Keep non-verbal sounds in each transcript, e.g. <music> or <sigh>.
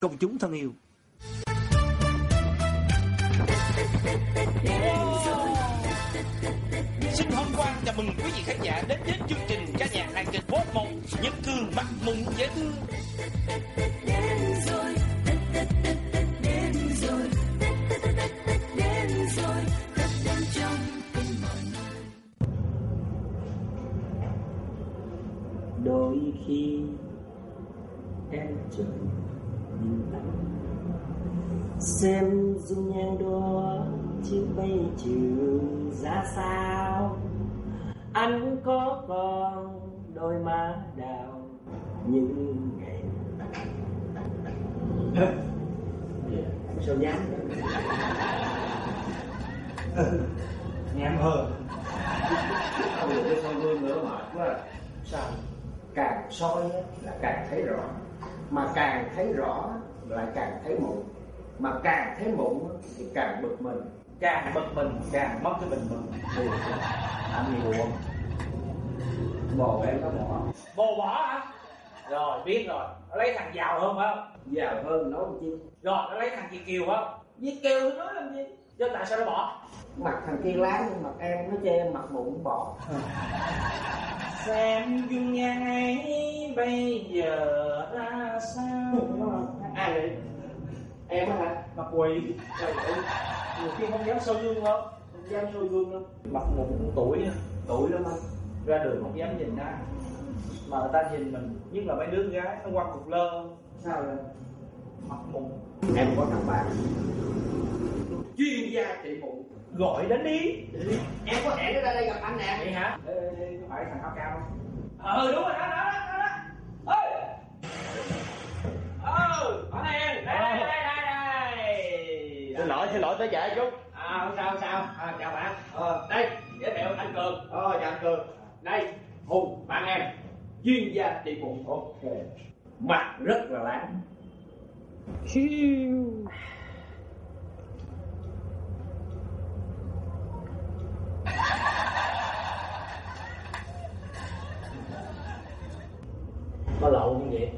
Công chúng thân yêu. Xin hân hoan chào mừng quý vị khán giả đến với chương trình ca nhạc hàng kịch Pop Mộng Nhật Cường mặt mụn dễ thương. Đôi khi xem dung nhan đó chứ bây chiều ra sao? Anh có còn đôi má đào như ngày sao dám? Nghe em hơn bây giờ cái soi gương nữa mệt quá. Sao? Càng soi là càng thấy rõ. Mà càng thấy rõ lại càng thấy mụn mà càng thấy mụn thì càng bực mình. Càng bực mình càng mất cái bình mình làm gì buồn bồ em có bỏ bồ bỏ hả? Rồi biết rồi. Nó lấy thằng giàu hơn phải không? Giàu hơn nói chi? Rồi nó lấy thằng Việt kiều phải không? Việt kiều nói làm gì? Chứ tại sao nó bỏ? Mặt thằng kia láng nhưng mặt em nó chê em mặt mụn bỏ. Xem dung nhan ấy bây giờ ra sao? Ai vậy em á hả? Mặt ơi. Nhiều khi không dám soi gương đâu. Không dám soi gương đâu. Mặt mụn tuổi tuổi lắm anh. Ra đường không dám nhìn ai. Mà người ta nhìn mình nhất là mấy đứa gái nó quăng cục lơ. Sao vậy? Mặt mụn em có thằng bạn. Chuyên gia trị mụn gọi đến đi. Em có hẹn nó ra đây gặp anh nè. Vậy hả? Ê, ê, ê, có phải thằng áo cao không? Ờ đúng rồi. Đó đó đó đó ơi ờ bạn đây đây đây đây xin lỗi xin lỗi tới trễ chút. À không sao không sao. À, chào bạn. Ờ đây giới thiệu anh cường. Ờ chào anh cường. Đây hùng bạn em chuyên gia trị mụn ok. Mặt rất là láng. Có lậu như vậy?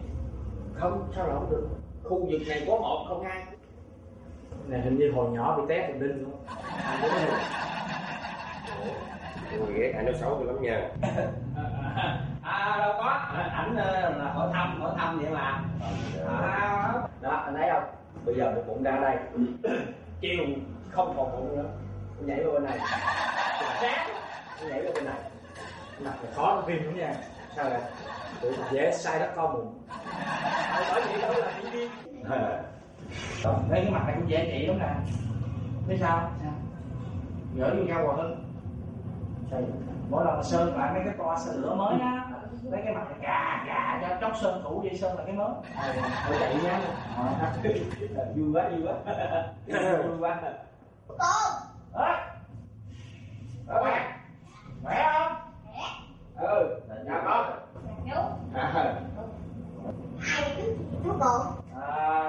Không sao lậu được? Khu vực này có một không hai này hình như hồi nhỏ bị té thần đinh luôn tôi ghét anh nói xấu tôi lắm nha. <laughs> À đâu có. Ảnh ờ, là hỏi thăm hỏi thăm vậy mà. À, đó anh thấy không? Bây giờ cái bụng ra đây. <clears throat> Chiều không còn bụng nữa. Nó nhảy vào bên này. Sáng nó nhảy vào bên này. Mặt là khó nó phim lắm nha. Sao vậy? Tụi mình dễ sai đất con bụng. Thôi bởi vậy đâu là diễn viên <laughs> Đó, thấy cái mặt này cũng dễ trị lắm nè. Thấy sao? Sao gỡ vô nhau hòa hơn sao vậy? mỗi lần sơn lại mấy cái toa sơn lửa mới á lấy cái mặt này cà cà cho chóc sơn cũ vậy sơn là cái mới. Chạy nhá. Vui quá vui quá. Vui quá. Con, đó bạn khỏe không? Ừ chào con. Chú, à, hai chú, chú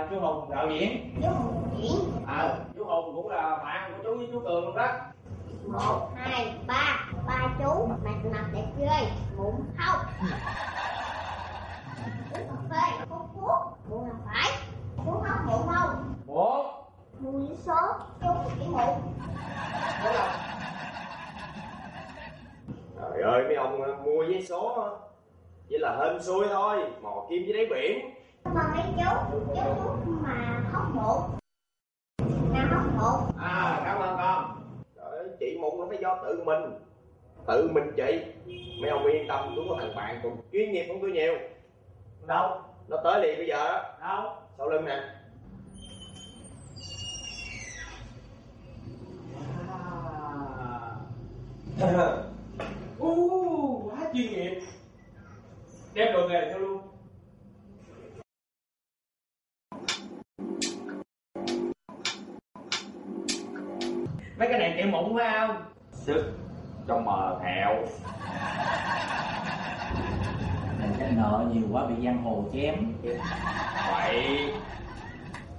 chú hùng đạo diễn. Chú hùng diễn, à, chú hùng cũng là bạn của chú với chú cường luôn đó. Một, hai, ba, ba chú, mặt mặt đẹp ghê, mụn không. Uống cà phê, hút thuốc, mụn là phải, chú không mụn không, một. Mùi số, chú chỉ là trời ơi mấy ông mua vé số chỉ là hên xui thôi mò kim dưới đáy biển Mà mấy chú, chú mà hóc mụn. Nào hóc mụn, à cảm ơn con. Trời ơi chị mụn nó phải do tự mình. Tự mình chị. Mấy ông yên tâm tôi có thằng bạn còn chuyên nghiệp hơn tôi nhiều. Đâu? Nó tới liền bây giờ đó. Đâu? Sau lưng nè. À. <coughs> u quá chuyên nghiệp. Đem đồ nghề theo luôn mấy cái này chạy mụn phải không? Sức trong mờ thẹo. Chắc nợ nhiều quá bị giang hồ chém. Vậy.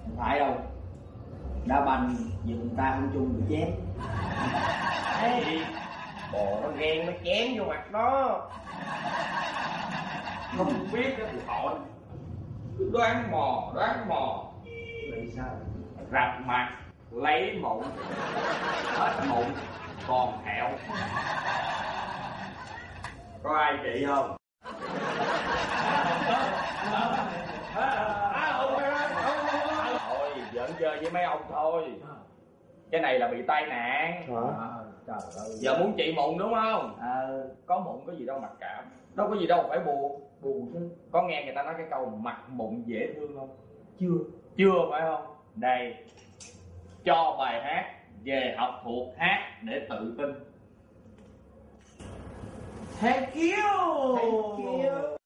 Không phải đâu. Đá banh giùm người ta không chung bị chém. Ê, bồ nó ghen nó chém vô mặt nó. Không biết đó thì thôi. Đoán mò đoán mò. Vậy sao? rạch mặt lấy mụn. Hết mụn còn thẹo có ai trị không? Thôi giỡn chơi với mấy ông thôi. Cái này là bị tai nạn. Hả? Trời ơi. giờ muốn trị mụn đúng không? Ờ, có mụn có gì đâu mặc cảm đâu có gì đâu phải buồn. Buồn chứ. Có nghe người ta nói cái câu mặt mụn dễ thương không? Chưa. Chưa phải không? Đây cho bài hát về học thuộc hát để tự tin Thank you Thank you.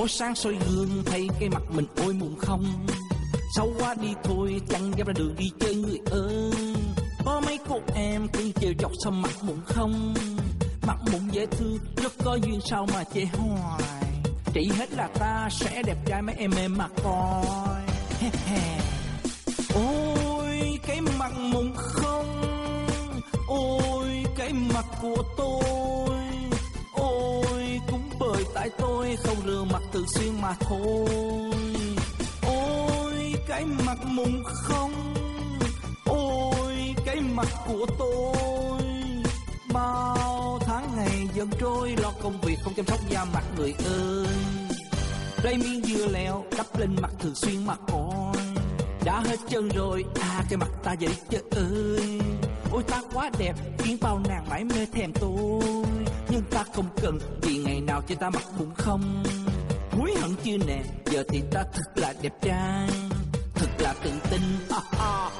Mỗi sáng soi gương, thấy cái mặt mình ôi mụn không. Xấu quá đi thôi, chẳng dám ra đường đi chơi người ơi. Có mấy cô em cũng trêu chọc sao mặt mụn không? Mặt mụn dễ thương rất có duyên sao mà chê hoài. Chỉ hết là ta sẽ đẹp trai mấy em em mà coi. Ôi, cái mặt mụn không. Ôi, cái mặt của rửa mặt xuyên mà thôi. Ôi, cái mặt mụn không. Ôi, cái mặt của tôi. Bao tháng ngày dần trôi, lo công việc không chăm sóc da mặt người ơi. Đây miếng dưa leo đắp lên mặt thường xuyên mặt ôi. Đã hết chân rồi à cái mặt ta vậy trời ơi. Ôi, ta quá đẹp, khiến bao nàng mãi mê thèm tôi. Nhưng ta không cần vì ngày nào cho ta mặt cũng không hối hận chưa nè, giờ thì ta thật là đẹp trai, thật là tự tin ha ha.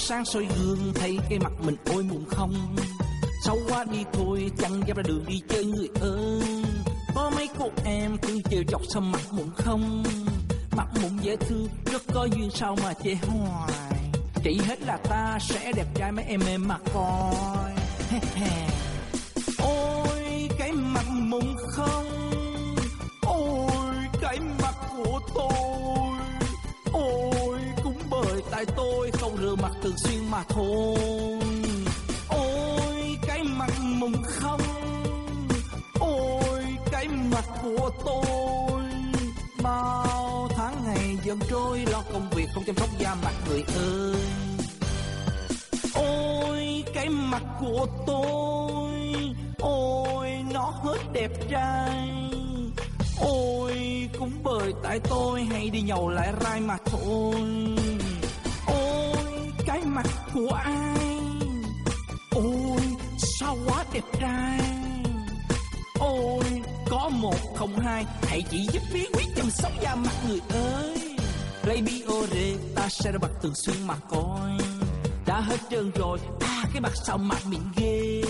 Sáng soi gương, thấy cái mặt mình ôi mụn không. Xấu quá, đi thôi, chẳng dám ra đường đi chơi người ơi Có mấy cô em cứ trêu chọc sao mặt mụn không? Mặt mụn dễ thương, rất có duyên sao mà chê hoài. Chỉ hết là ta sẽ đẹp trai, mấy em em mà coi. Mà thôi. Ôi, cái mặt mùng không? Ôi, cái mặt của tôi. Bao tháng ngày dần trôi, lo công việc không chăm sóc da mặt người ơi. Ôi, cái mặt của tôi. Ôi, nó hết đẹp trai. Ôi, cũng bởi tại tôi hay đi nhậu lại rai mà 2 Hãy chỉ giúp bí quyết chăm sóc da mặt người ơi. Play Biore ta sẽ ra bật tường xuyên mà coi. Đã hết trơn rồi ta cái mặt sao mặt mình ghê.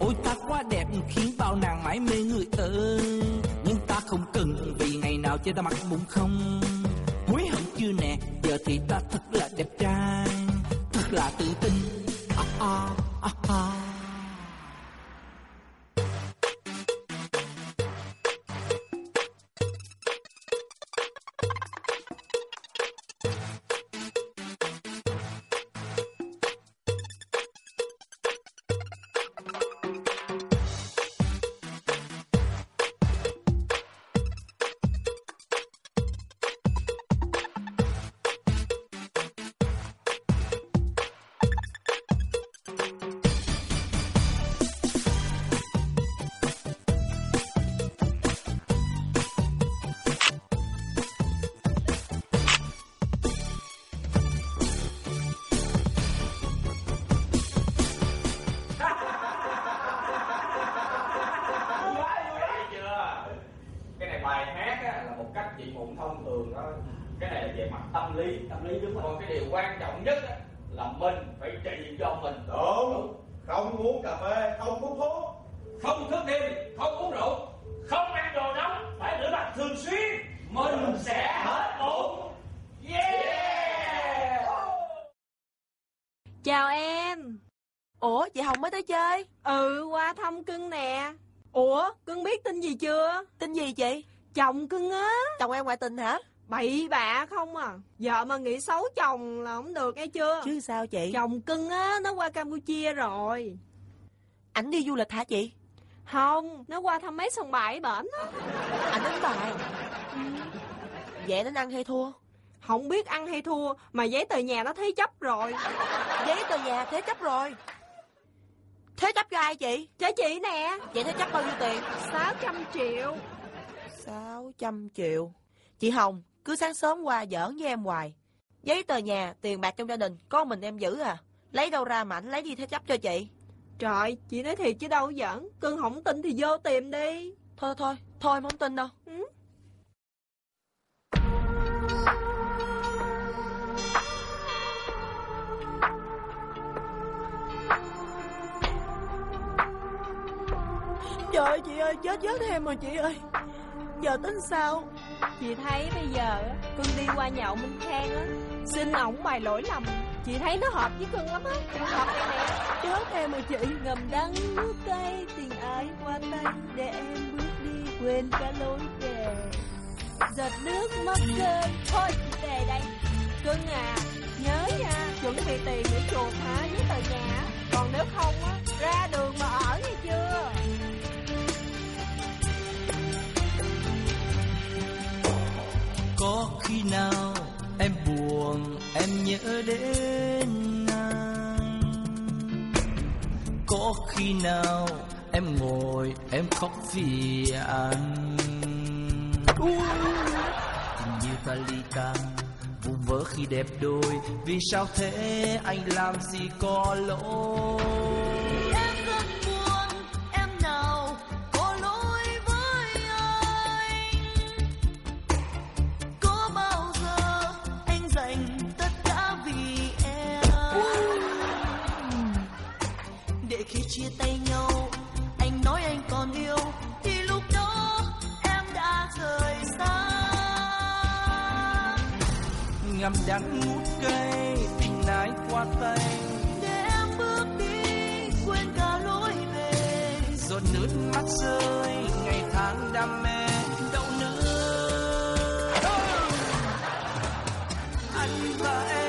Ôi ta quá đẹp khiến bao nàng mãi mê người ơi. Nhưng ta không cần vì ngày nào chơi ta mặt bụng không. Hối hận chưa nè giờ thì ta thật là đẹp trai. Thật là tự tin. Ah, ah, ah, ah. Bậy bạ không à? Vợ mà nghĩ xấu chồng là không được nghe chưa? Chứ sao chị? Chồng cưng á nó qua Campuchia rồi. Ảnh đi du lịch hả chị? Không Nó qua thăm mấy sông bãi bển á. Ảnh đánh bài. Vậy nó ăn hay thua? Không biết ăn hay thua Mà giấy tờ nhà nó thấy chấp rồi. Giấy tờ nhà thế chấp rồi. Thế chấp cho ai chị? Cho chị nè. Vậy thế chấp bao nhiêu tiền? 600 triệu. 600 triệu. Chị Hồng cứ sáng sớm qua giỡn với em hoài. Giấy tờ nhà, tiền bạc trong gia đình Có mình em giữ à. Lấy đâu ra mà ảnh lấy đi thế chấp cho chị? Trời chị nói thiệt chứ đâu giỡn. Cưng không tin thì vô tìm đi. Thôi thôi, thôi em không tin đâu. Ừ. Trời ơi chị ơi, chết chết em rồi chị ơi. Giờ tính sao Chị thấy bây giờ cưng đi qua nhậu Minh Khang á, Xin ổng bài lỗi lầm. Chị thấy nó hợp với cưng lắm á. Trường hợp này nè Chết theo rồi chị Ngầm đắng nước cay Tình ái qua tay Để em bước đi Quên cả lối về. Giọt nước mắt rơi Thôi chị về đây. Cưng à Nhớ nha, Chuẩn bị tiền để chuột hả Với tờ nhà. Còn nếu không á, Ra đường mà ở khi nào em buồn, em nhớ đến anh? Có khi nào em ngồi, em khóc vì anh? Tình như ta ly tan vùng vỡ khi đẹp đôi, vì sao thế anh làm gì có lỗi? Khi chia tay nhau, anh nói anh còn yêu Thì lúc đó em đã rời xa. Ngắm đắng ngút cây tình ai qua tay. Để em bước đi, quên cả lối về. Giọt nước mắt rơi ngày tháng đam mê. Đâu nữa anh và em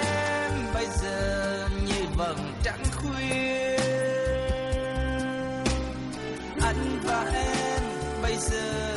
em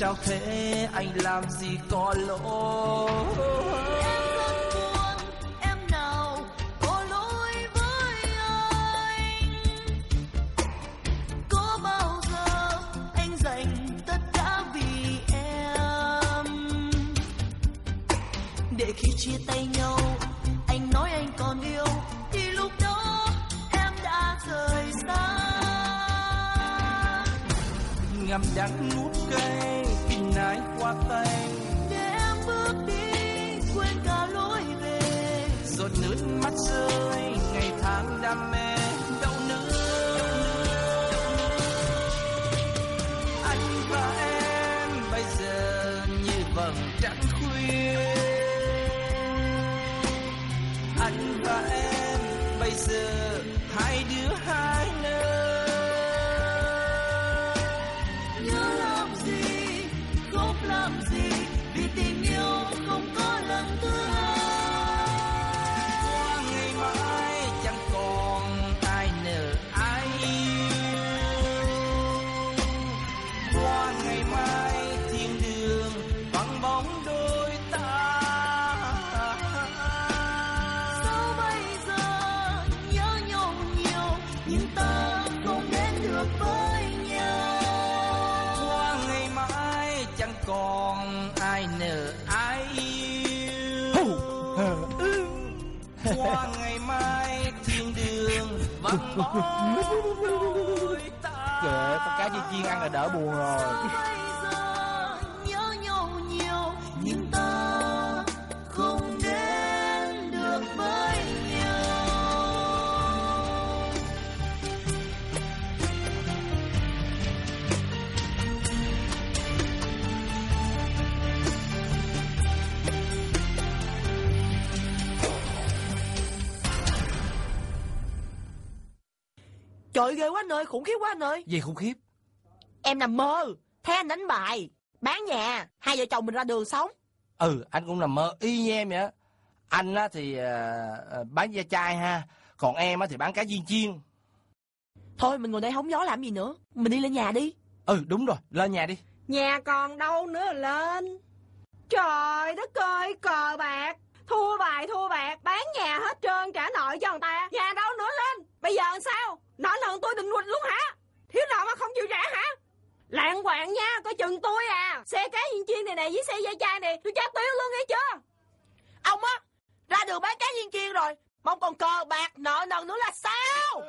đôi vì vắng trời ơi, con cá chiên chiên ăn là đỡ buồn rồi. Ơi, khủng khiếp quá anh ơi. Gì khủng khiếp? Em nằm mơ, thấy anh đánh bài, bán nhà, hai vợ chồng mình ra đường sống. Ừ anh cũng nằm mơ. Y như em vậy Anh á thì ờ, bán da chai ha. Còn em á thì bán cá viên chiên. Thôi mình ngồi đây hóng gió làm gì nữa, mình đi lên nhà đi. Ừ đúng rồi. Lên nhà đi. Nhà còn đâu nữa lên. Trời đất ơi cờ bạc. Thua bài thua bạc. Bán nhà hết trơn trả nợ cho người ta. Nhà đâu nữa lên. Bây giờ làm sao Nợ nần tôi định quỵt luôn hả? Thiếu nợ mà không chịu trả hả? Lạng quạng nha Coi chừng tôi à. Xe cá viên chiên này nè Với xe dây chai này Tôi trả tiêu luôn nghe chưa? Ông á, ra đường bán cá viên chiên rồi, mong còn cờ bạc, nợ nần nữa là sao?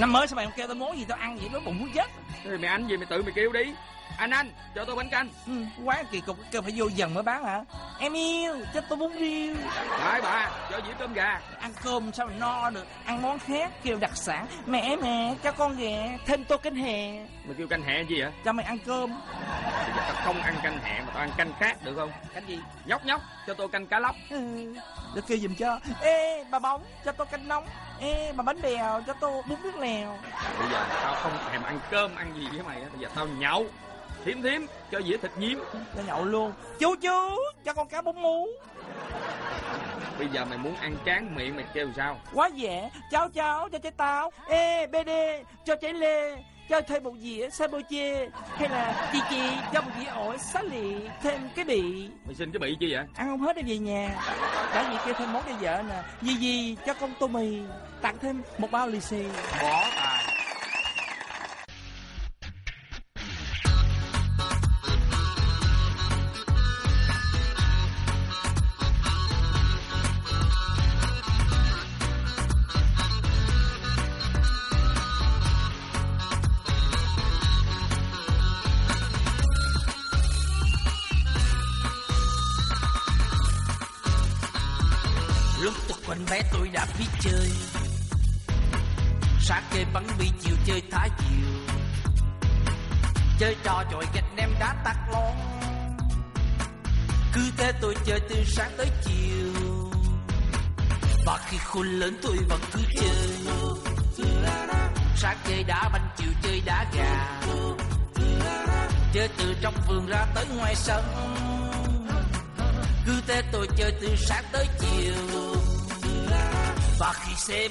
Năm mới sao mày không kêu tao món gì tao ăn vậy? Nó bụng muốn chết. Thì mày ăn gì mày tự mày kêu đi Anh anh cho tôi bánh canh. Ừ, Quán kỳ cục kêu phải vô dần mới bán hả? Em yêu cho tôi bún riêu. Phải bà cho dĩa tôm gà. Ăn cơm sao mà no được? Ăn món khác kêu đặc sản. Mẹ mẹ cho con ghẹ Thêm tô canh hè Mày kêu canh hẹ gì vậy? Cho mày ăn cơm. Bây giờ tao không ăn canh hẹ mà tao ăn canh khác được không? Canh gì? Nhóc nhóc cho tôi canh cá lóc. Ừ, Được kêu giùm cho. Ê bà bóng cho tôi canh nóng. Ê bà bánh bèo cho tôi bún nước lèo. Bây giờ tao không thèm ăn cơm ăn gì với mày Bây giờ tao nhậu Thiếm thiếm cho dĩa thịt nhím. Cho nhậu luôn. Chú chú cho con cá bún mú. Bây giờ mày muốn ăn chán miệng mày kêu sao? Quá dễ. Cháu cháu cho trái táo. Ê bê đê cho trái lê cho thêm một dĩa sa bô chê hay là chị chị cho một dĩa ổi xá lì thêm cái bị Mày xin cái bị chi vậy? Ăn không hết đem về nhà. Đã gì kêu thêm món cho vợ nè. Gì gì cho con tô mì tặng thêm một bao lì xì. Bỏ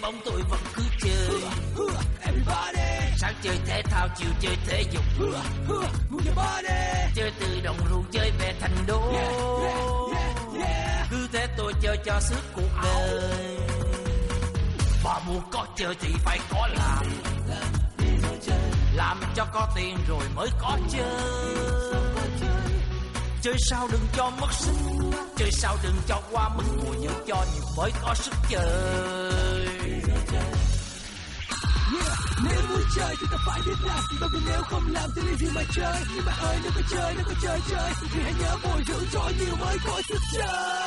bóng tôi vẫn cứ chơi. Everybody Sáng chơi thể thao, chiều chơi thể dục. Everybody Chơi từ đồng ruộng chơi về thành đô. Cứ thế tôi chơi cho suốt cuộc đời. Và muốn có chơi thì phải có làm. Làm cho có tiền rồi mới có chơi. Chơi sao đừng cho mất sức. Chơi sao đừng cho qua mức. Mùa nhớ cho nhiều mới có sức chơi. Nếu muốn chơi thì ta phải biết là Đâu vì nếu không làm thì lấy gì mà chơi? Nhưng mà ơi nếu có chơi, nếu có chơi chơi. Thì hãy nhớ bồi dưỡng cho nhiều mới có sức chơi.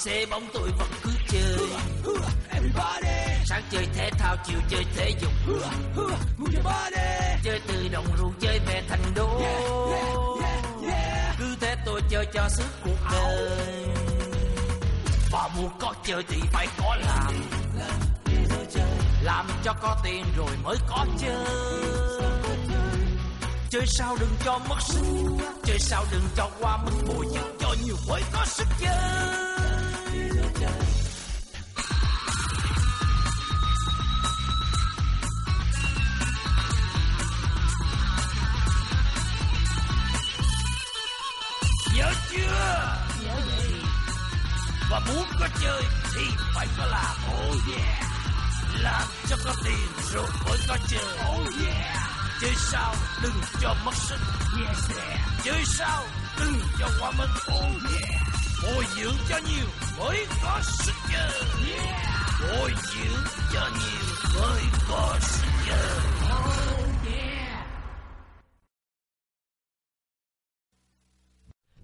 Xe bóng tôi vẫn cứ chơi. Sáng chơi thể thao, chiều chơi thể dục. Chơi từ đồng ruộng chơi về thành đô. Cứ thế tôi chơi cho sức cuộc đời. Và muốn có chơi thì phải có làm. Làm cho có tiền rồi mới có chơi. Chơi sao đừng cho mất sức. Chơi sao đừng cho qua mức bồi dưỡng cho nhiều mới có sức chơi Nhớ chưa? Nhớ gì? Và muốn có chơi thì phải có làm Oh yeah Làm cho có tiền rồi mới có chơi Oh yeah Chơi sao đừng cho mất sức Yes yeah Chơi sao đừng cho quá mức Oh yeah Bồi dưỡng cho nhiều mới có sức Yeah Bồi dưỡng cho nhiều mới có sức Oh yeah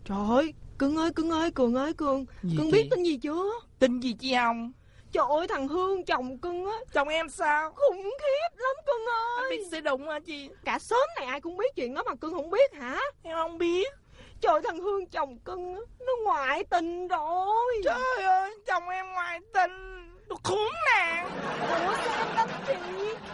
Trời ơi, Cưng ơi, Cưng ơi, Cường ơi, Cường Gì Cưng chị? biết tin gì chưa? Tin gì chị Hồng? Trời ơi, thằng Hương chồng Cưng á Chồng em sao? Khủng khiếp lắm Cưng ơi Anh biết sẽ đụng hả chị? Cả xóm này ai cũng biết chuyện đó mà Cưng không biết hả? Em không biết Trời thằng Hương chồng Cưng á Nó ngoại tình rồi. Trời ơi, chồng em ngoại tình. Nó khốn nạn. Ủa sao đánh chị?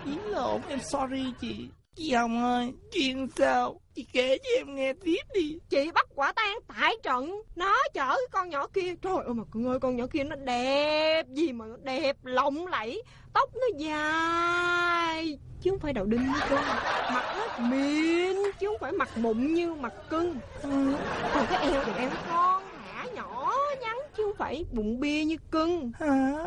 Ý lộn, em sorry chị. Chị Hồng ơi, chuyện sao? Chị kể cho em nghe tiếp đi. Chị bắt quả tang tại trận Nó chở cái con nhỏ kia. Trời ơi mà Cưng ơi con nhỏ kia nó đẹp. Gì mà nó đẹp lộng lẫy Tóc nó dài Chứ không phải đầu đinh như cưng Mặt nó mịn Chứ không phải mặt mụn như mặt cưng. Ừ. Còn cái eo thì eo thon thả nhỏ nhắn Chứ không phải bụng bia như cưng. Hả?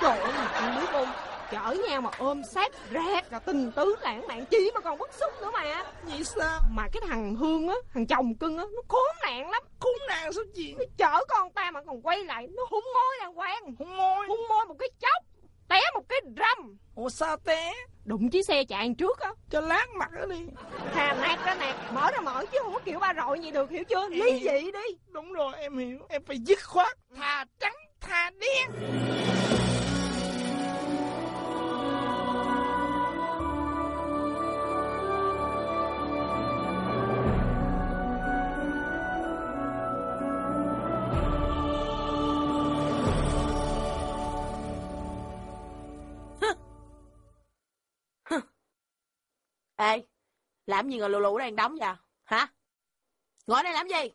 Trời ơi mà cưng biết không Chở nhau mà ôm sát rạc Là tình tứ lãng mạn Chị mà còn bức xúc nữa mà. Vậy sao? Mà cái thằng Hương á Thằng chồng cưng á Nó khốn nạn lắm. Khốn nạn sao chị? Nó chở con ta mà còn quay lại Nó hung môi đàng hoàng. Hung môi Hung môi một cái chốc Té một cái râm Ủa sao té? Đụng chiếc xe chạy trước á. Cho lát mặt nó đi. Thà nạt ra nạt Mở ra mở chứ không có kiểu ba rọi gì được hiểu chưa? Lý dị đi. Đúng rồi em hiểu. Em phải dứt khoát Thà trắng thà đen Ê, làm gì ngồi lù lù đang đóng vậy? Hả? Ngồi đây làm gì?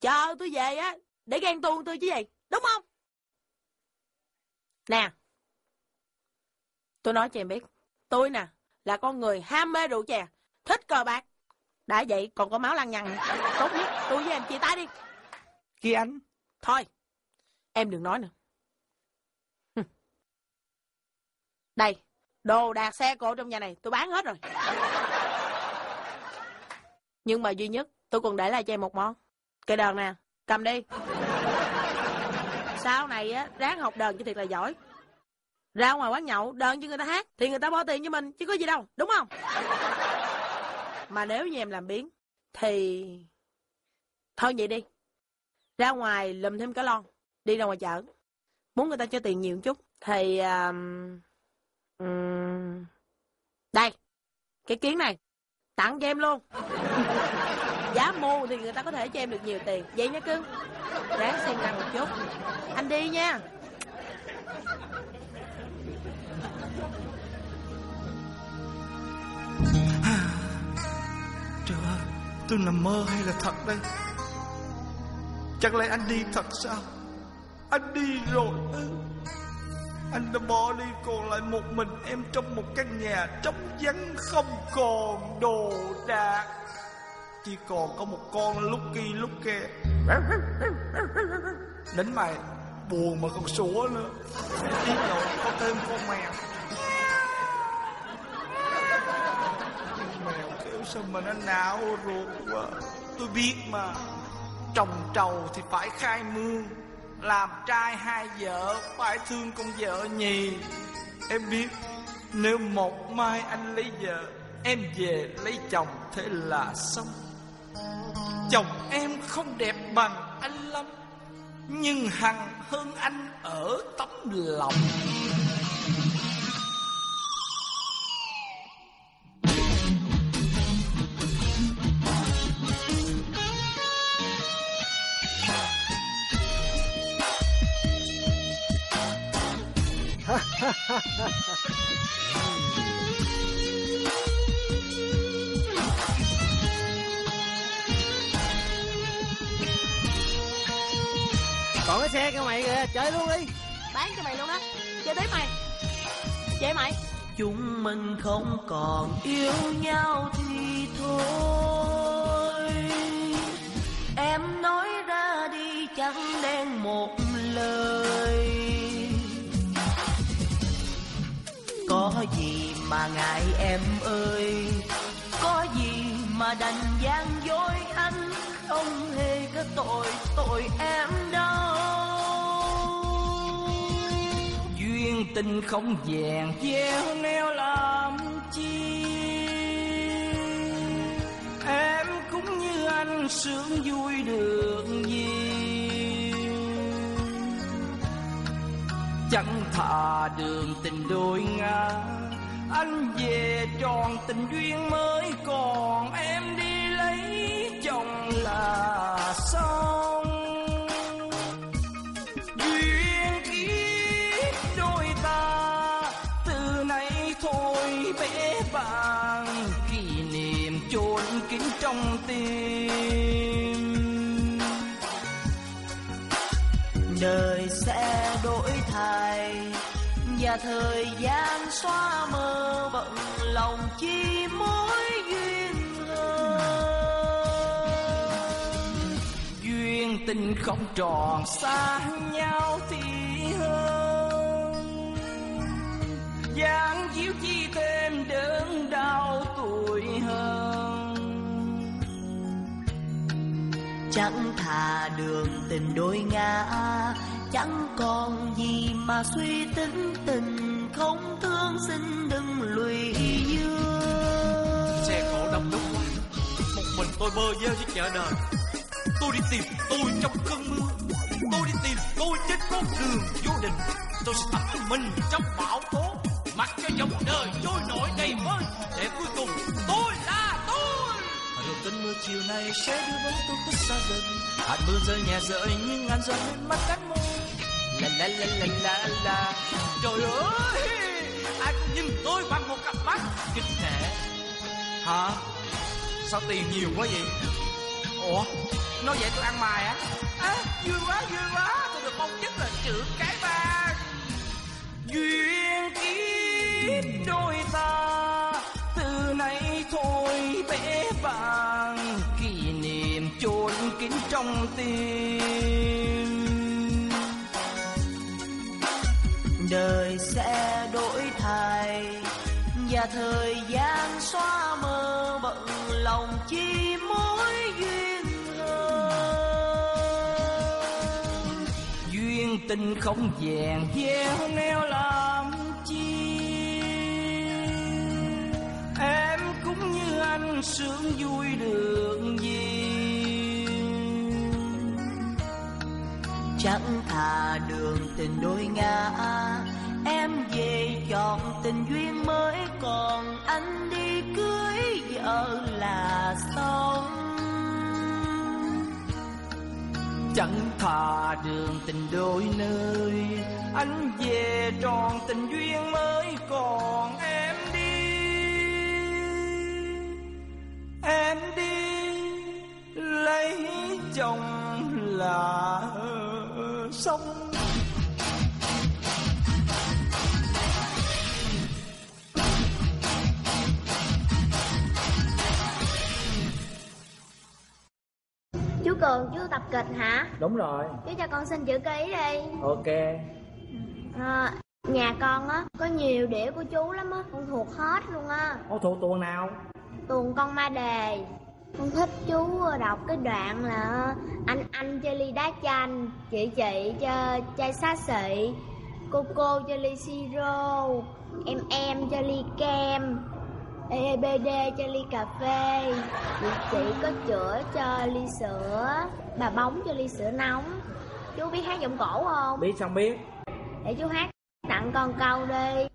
Chờ tôi về á, để ghen tuông tôi chứ gì, đúng không? Nè, tôi nói cho em biết, tôi nè, là con người ham mê rượu chè, thích cờ bạc. Đã vậy còn có máu lăng nhằng, nữa. tốt nhất tôi với em chia tay đi. Kìa anh Thôi, em đừng nói nữa. Đây, đồ đạc xe cộ trong nhà này tôi bán hết rồi. Nhưng mà duy nhất, tôi còn để lại cho em một món. Cây đờn nè, cầm đi. Sau này á, ráng học đờn cho thiệt là giỏi. Ra ngoài quán nhậu, đờn cho người ta hát, thì người ta bỏ tiền cho mình, chứ có gì đâu, đúng không? Mà nếu như em làm biến, thì... Thôi vậy đi. Ra ngoài lùm thêm cả lon, đi ra ngoài chợ. Muốn người ta cho tiền nhiều chút, thì... Uh đây, cái kiến này, tặng cho em luôn. <laughs> Giá mua thì người ta có thể cho em được nhiều tiền. Vậy nha cưng. Ráng xem năng một chút. Anh đi nha. <sighs> Trời ơi, tôi nằm mơ hay là thật đây? Chắc lẽ anh đi thật sao? Anh đi rồi ư? Anh đã bỏ đi còn lại một mình em trong một căn nhà trống vắng không còn đồ đạc. Chỉ còn có một con lúc kia lúc kia. Đến mày, buồn mà còn sủa nữa. Biết rồi có thêm con mèo. Mèo kêu sao mà nó não ruột quá. Tôi biết mà, Trồng trầu thì phải khai mương làm trai hai vợ, phải thương con vợ nhì. Em biết, Nếu một mai anh lấy vợ, Em về lấy chồng Thế là xong. Chồng em không đẹp bằng anh lắm, Nhưng hằng hơn anh ở tấm lòng. <laughs> Còn cái xe của mày kìa, chơi luôn đi Bán cho mày luôn đó. Chơi tiếp mày. Chơi mày. chúng mình không còn yêu nhau thì thôi em nói ra đi chẳng đen một lời có gì mà ngại em ơi? Có gì mà đành gian dối anh? Không hề có tội tội em đâu? Duyên tình không vẹn gieo neo làm chi? Em cũng như anh, sướng vui được gì? Chẳng thà đường tình đôi ngã, anh về tròn tình duyên mới, còn em đi lấy chồng là sao? Thời gian xóa mơ bận lòng chi mối duyên hơn. Duyên tình không tròn xa nhau thì hơn. Dáng chiếu chi thêm đớn đau tuổi hơn. Chẳng thà đường tình đôi ngã chẳng còn gì mà suy tính tình không thương xin đừng lụy dương. Xe cộ đông đúc. Quá Một mình tôi bơ vơ với chợ đời. Tôi đi tìm tôi trong cơn mưa. Tôi đi tìm tôi trên con đường vô định. Tôi sẽ ẩn mình trong bão tố. Mặc cho dòng đời trôi nổi đầy vơi. Để cuối cùng tôi là tôi. Và rồi cơn mưa chiều nay sẽ đưa bóng tôi khuất xa dần hạt mưa rơi nhẹ rơi nhưng ngàn giọt lên mắt cánh môi la la la la la la. Trời ơi! Ai cũng nhìn tôi bằng một cặp mắt. Kinh nể Hả? Sao tiền nhiều quá vậy? Ủa? Nói vậy tôi ăn mài á? À vui quá vui quá. Tôi được mong chức là trưởng cái ba duyên kiếp đôi ta. Từ nay thôi bé bàng kỷ niệm chôn kín trong tim. đời sẽ đổi thay. Và thời gian xóa mờ bận lòng chi mối duyên hơn. Duyên tình không vàng, gieo neo làm chi. Em cũng như anh, sướng vui được gì? Chẳng thà đường tình đôi ngã. Em về chọn tình duyên mới, còn anh đi cưới vợ là xong chẳng thà đường tình đôi nơi, anh về tròn tình duyên mới, còn em đi. Em đi lấy chồng là Chú Cường, chú tập kịch hả? đúng rồi. Chú cho con xin chữ ký đi. Ok. À, Nhà con á, có nhiều đĩa của chú lắm á Con thuộc hết luôn á. Ô thuộc tuần nào? Tuồng con ma đề Con thích chú đọc cái đoạn là Anh anh chơi ly đá chanh Chị chị chơi chai xá xị Cô cô chơi ly siro Em em chơi ly kem EBD cho ly cà phê Chị chị có chữa cho ly sữa Bà bóng cho ly sữa nóng Chú biết hát giọng cổ không? biết xong biết Để chú hát tặng con câu đi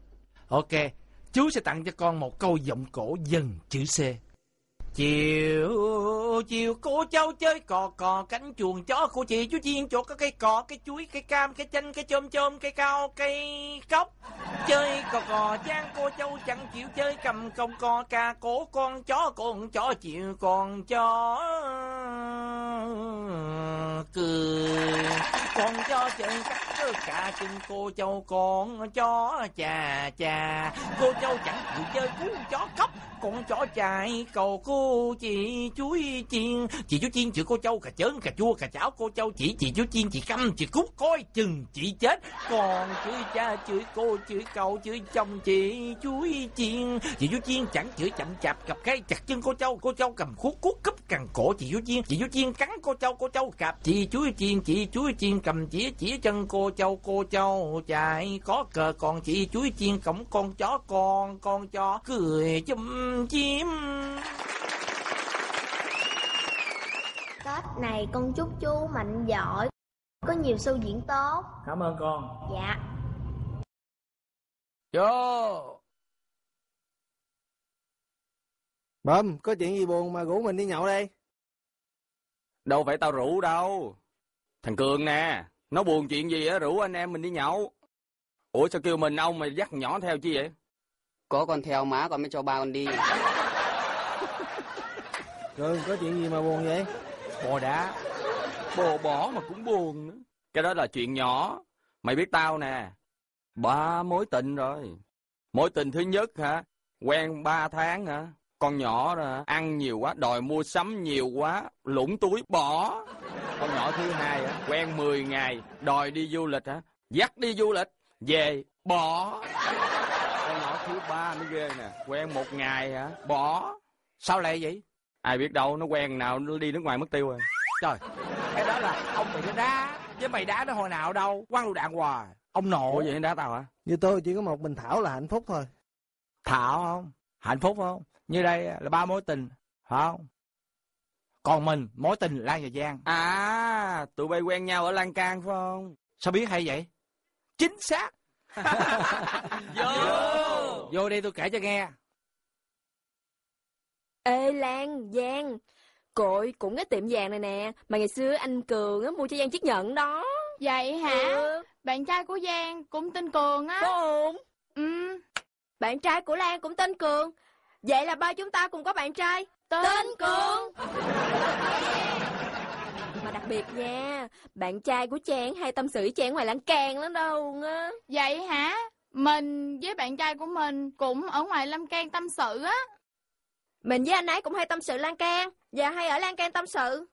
Ok, chú sẽ tặng cho con một câu giọng cổ dần chữ C. Chiều chiều cô cháu chơi cò cò, cánh chuồng chó của chị chú chiên chuột có cây cò, cây chuối, cây cam, cây chanh, cây chôm chôm, cây cao, cây cốc. Chơi cò cò, trang cô cháu chẳng chịu chơi, cầm công cò ca cổ con chó con chó chịu con chó. Cười con chó chơi cắt cơ cả chân cô cháu con chó chà chà. Cô cháu chẳng chịu chơi, cú chó cốc con chó chạy, cầu cô chị chuối chiên. Chị chú chiên chữ cô châu cà chớn, cà chua, cà cháo, cô châu chỉ, chị chú chiên, chị căm, chị cút, coi chừng, chị chết. Còn chửi cha chửi cô chửi cậu chửi chồng chị chuối chiên. Chị chú chiên chẳng chửi chậm chạp, cặp cái chặt chân cô châu cô châu cầm khúc cút cúp cằn cổ. Chị chú chiên, chị chú chiên cắn cô châu cô châu cạp. Chị chuối chiên, chị chuối chiên cầm chỉ chỉ chân cô châu cô châu chạy. Có cờ còn, chị chuối chiên cổng con chó, con con chó cười chum chim Tết này con chúc chú mạnh giỏi Có nhiều show diễn tốt cảm ơn con Dạ Vô Bơm, có chuyện gì buồn mà rủ mình đi nhậu đây? Đâu phải tao rủ đâu. Thằng Cường nè, nó buồn chuyện gì á, rủ anh em mình đi nhậu. Ủa sao kêu mình ông mà dắt nhỏ theo chi vậy? Có con theo má con mới cho ba con đi. <laughs> Cường, có chuyện gì mà buồn vậy? Bò đá Bò bỏ mà cũng buồn nữa Cái đó là chuyện nhỏ. Mày biết tao nè, ba mối tình rồi. Mối tình thứ nhất hả, quen ba tháng hả, con nhỏ rồi ăn nhiều quá, đòi mua sắm nhiều quá, lũng túi bỏ. Con nhỏ thứ hai hả, quen 10 ngày, đòi đi du lịch hả, dắt đi du lịch, về, bỏ. Thứ ba mới ghê nè, quen một ngày hả, bỏ. Sao lại vậy? Ai biết đâu, nó quen nào nó đi nước ngoài mất tiêu rồi. Trời Cái đó là ông mày nó đá Chứ mày đá nó hồi nào đâu Quăng lựu đạn hoài Ông nộ Ủa vậy đá tao hả? Như tôi chỉ có một mình Thảo là hạnh phúc thôi. Thảo không Hạnh phúc không Như đây là ba mối tình Phải không Còn mình mối tình Lan và Giang À, tụi bay quen nhau ở Lan Can phải không? Sao biết hay vậy Chính xác <laughs> Vô! Vô đây tôi kể cho nghe Ê Lan, Giang, cội cũng cái tiệm vàng này nè, mà ngày xưa anh Cường á, mua cho Giang chiếc nhẫn đó. Vậy hả? Ừ. Bạn trai của Giang cũng tên Cường á. Có ổn. Ừ. Bạn trai của Lan cũng tên Cường. Vậy là ba chúng ta cùng có bạn trai. Tên, Cường. Mà đặc biệt nha, bạn trai của Trang hay tâm sự Trang ngoài lan can lắm đâu á. Vậy hả? Mình với bạn trai của mình cũng ở ngoài Lâm Can tâm sự á. Mình với anh ấy cũng hay tâm sự lan can và hay ở lan can tâm sự.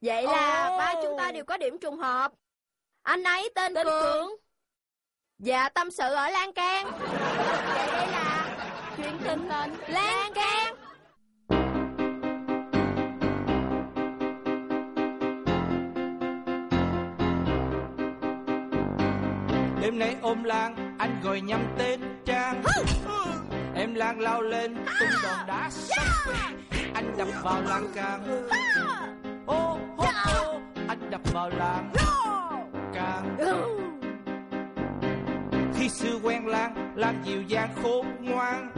Vậy là Ồ. ba chúng ta đều có điểm trùng hợp. Anh ấy tên, Cường. Và tâm sự ở lan can. Vậy đây là chuyện tình tình lan can. Đêm nay ôm Lan Anh gọi nhầm tên Trang Em đêm lang lao lên tung đòn đá sắp phi anh đập vào lan can ô hô anh đập vào lan can khi xưa quen lan lan dịu dàng khôn ngoan.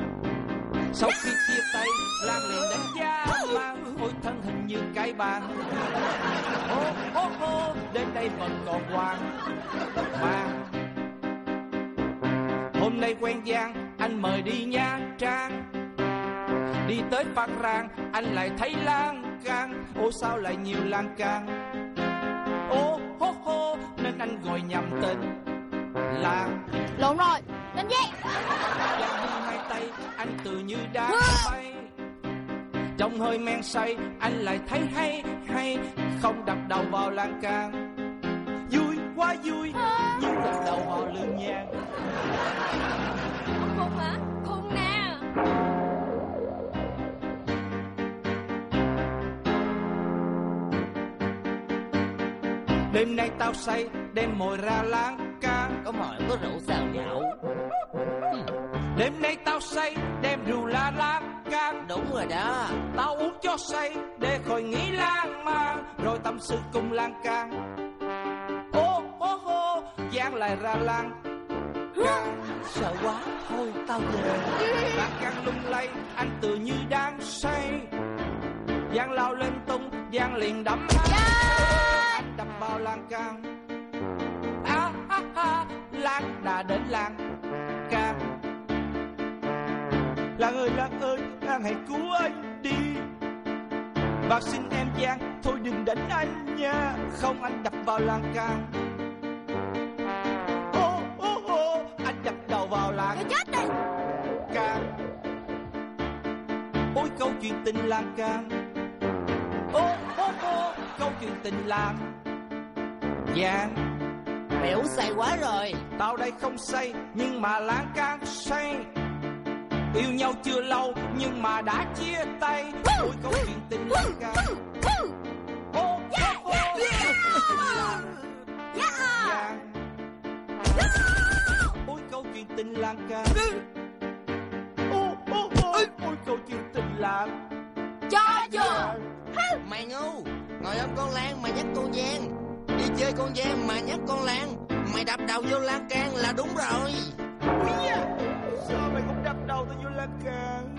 Sau khi chia tay lan liền đánh giá mang ôi thân hình như cái bàn. Ô ô ô đến đây vẫn còn hoàng. Mang hôm nay quen giang anh mời đi nha trang. Đi tới phan rang anh lại thấy lan can. Ô sao lại nhiều lan can? Ô hô hô nên anh gọi nhầm tên lan Lộn rồi Lên dây Giang vung hai tay anh tự như đá bay. Trong hơi men say anh lại thấy hay hay không đập đầu vào lan can. Vui quá vui nhưng đập đầu vào lưng nhang Khùng hả? Khùng nè. Đêm nay tao say đem mồi ra lan can có mồi có rượu sao nhậu đêm nay tao say đem rượu la lan can đúng rồi đó. Tao uống cho say để khỏi nghĩ lan man rồi tâm sự cùng lan can ô ô ô giang lại ra lan sợ quá thôi tao về lan can lung lay anh tự như đang say. Giang lao lên tung giang liền đấm anh đập vào lan can. A a a lan đã đến lan can. Lan ơi lan ơi lan hãy cứu anh đi. Và xin em giang thôi đừng đánh anh nha. Không anh đập vào lan can câu chuyện tình lan can ô ô ô câu chuyện tình lan giang biểu say quá rồi. Tao đây không say nhưng mà lan can say. Yêu nhau chưa lâu nhưng mà đã chia tay. Ôi câu chuyện tình lan can ô ô ô Giang ôi câu chuyện tình ô ôi câu chuyện tình lan Cho chưa mày ngu ngồi ôm con lan mà nhắc con giang. Đi chơi con giang mà nhắc con lan. Mày đập đầu vô lan can là đúng rồi. Sao mày cũng đập đầu tao vô lan can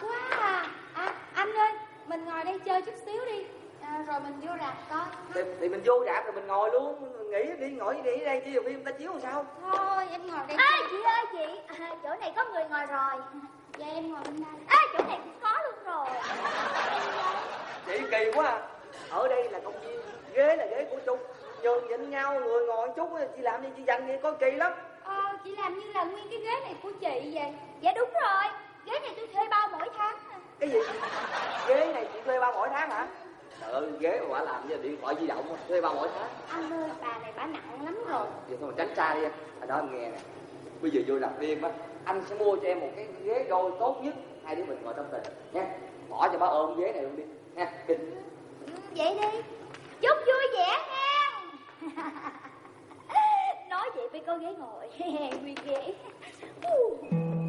quá à. à Anh ơi Mình ngồi đây chơi chút xíu đi. À, Rồi mình vô rạp coi. Thì, thì mình vô rạp rồi mình ngồi luôn. Mình Nghỉ đi ngồi đi đây chiếu phim ta chiếu làm sao? Thôi em ngồi đây chơi. chị ơi chị. À, Chỗ này có người ngồi rồi. Dạ em ngồi bên đây. À chỗ này cũng có luôn rồi. Chị kỳ quá à. Ở đây là công viên. Ghế là ghế của chung Nhường nhịn nhau người ngồi một chút Chị làm gì chị dành vậy? Coi kỳ lắm. Ờ chị làm như là nguyên cái ghế này của chị vậy. Dạ đúng rồi Ghế này tôi thuê bao mỗi tháng à. Cái gì? Ghế này chị thuê bao mỗi tháng hả? Trời ơi ghế mà quả làm như là điện thoại di động thuê bao mỗi tháng. Anh ơi bà này bà nặng lắm rồi. Vậy thôi tránh xa đi em. Ở đó em nghe nè Bây giờ vô rạp phim á Anh sẽ mua cho em một cái ghế đôi tốt nhất Hai đứa mình ngồi trong tình nha Bỏ cho bà ôm ghế này luôn đi. Nha Ừ, Vậy đi. Chúc vui vẻ nha. <laughs> Nói vậy với có ghế ngồi. <laughs> Nguyên ghế <laughs>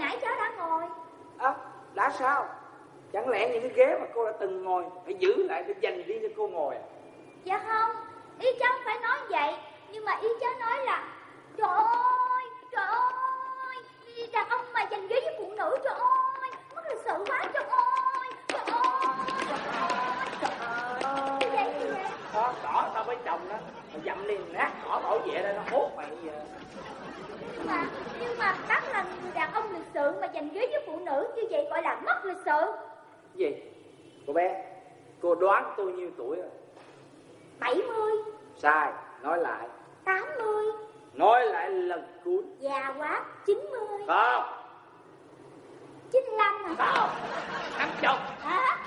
nãy cháu đã ngồi. à, đã sao chẳng lẽ những cái ghế mà cô đã từng ngồi phải giữ lại để dành riêng cho cô ngồi à? Dạ không, ý cháu phải nói vậy. Nhưng mà ý cháu nói là Trời ơi, trời ơi Đàn ông mà giành ghế với phụ nữ Trời ơi, mất lịch sự quá Trời ơi, trời ơi Như vậy, như vậy đó tao với chồng đó mày dậm liền nát cỏ bảo vệ đây nó hốt mày giờ Nhưng mà, nhưng mà bác là người đàn ông lịch sự Mà giành ghế với phụ nữ Như vậy gọi là mất lịch sự. Gì? Cô bé cô đoán tôi nhiêu tuổi rồi? 70, sai nói lại. 80 nói lại lần cuối. Già quá, 90 không. 95 à? Không. Năm chục. Hả?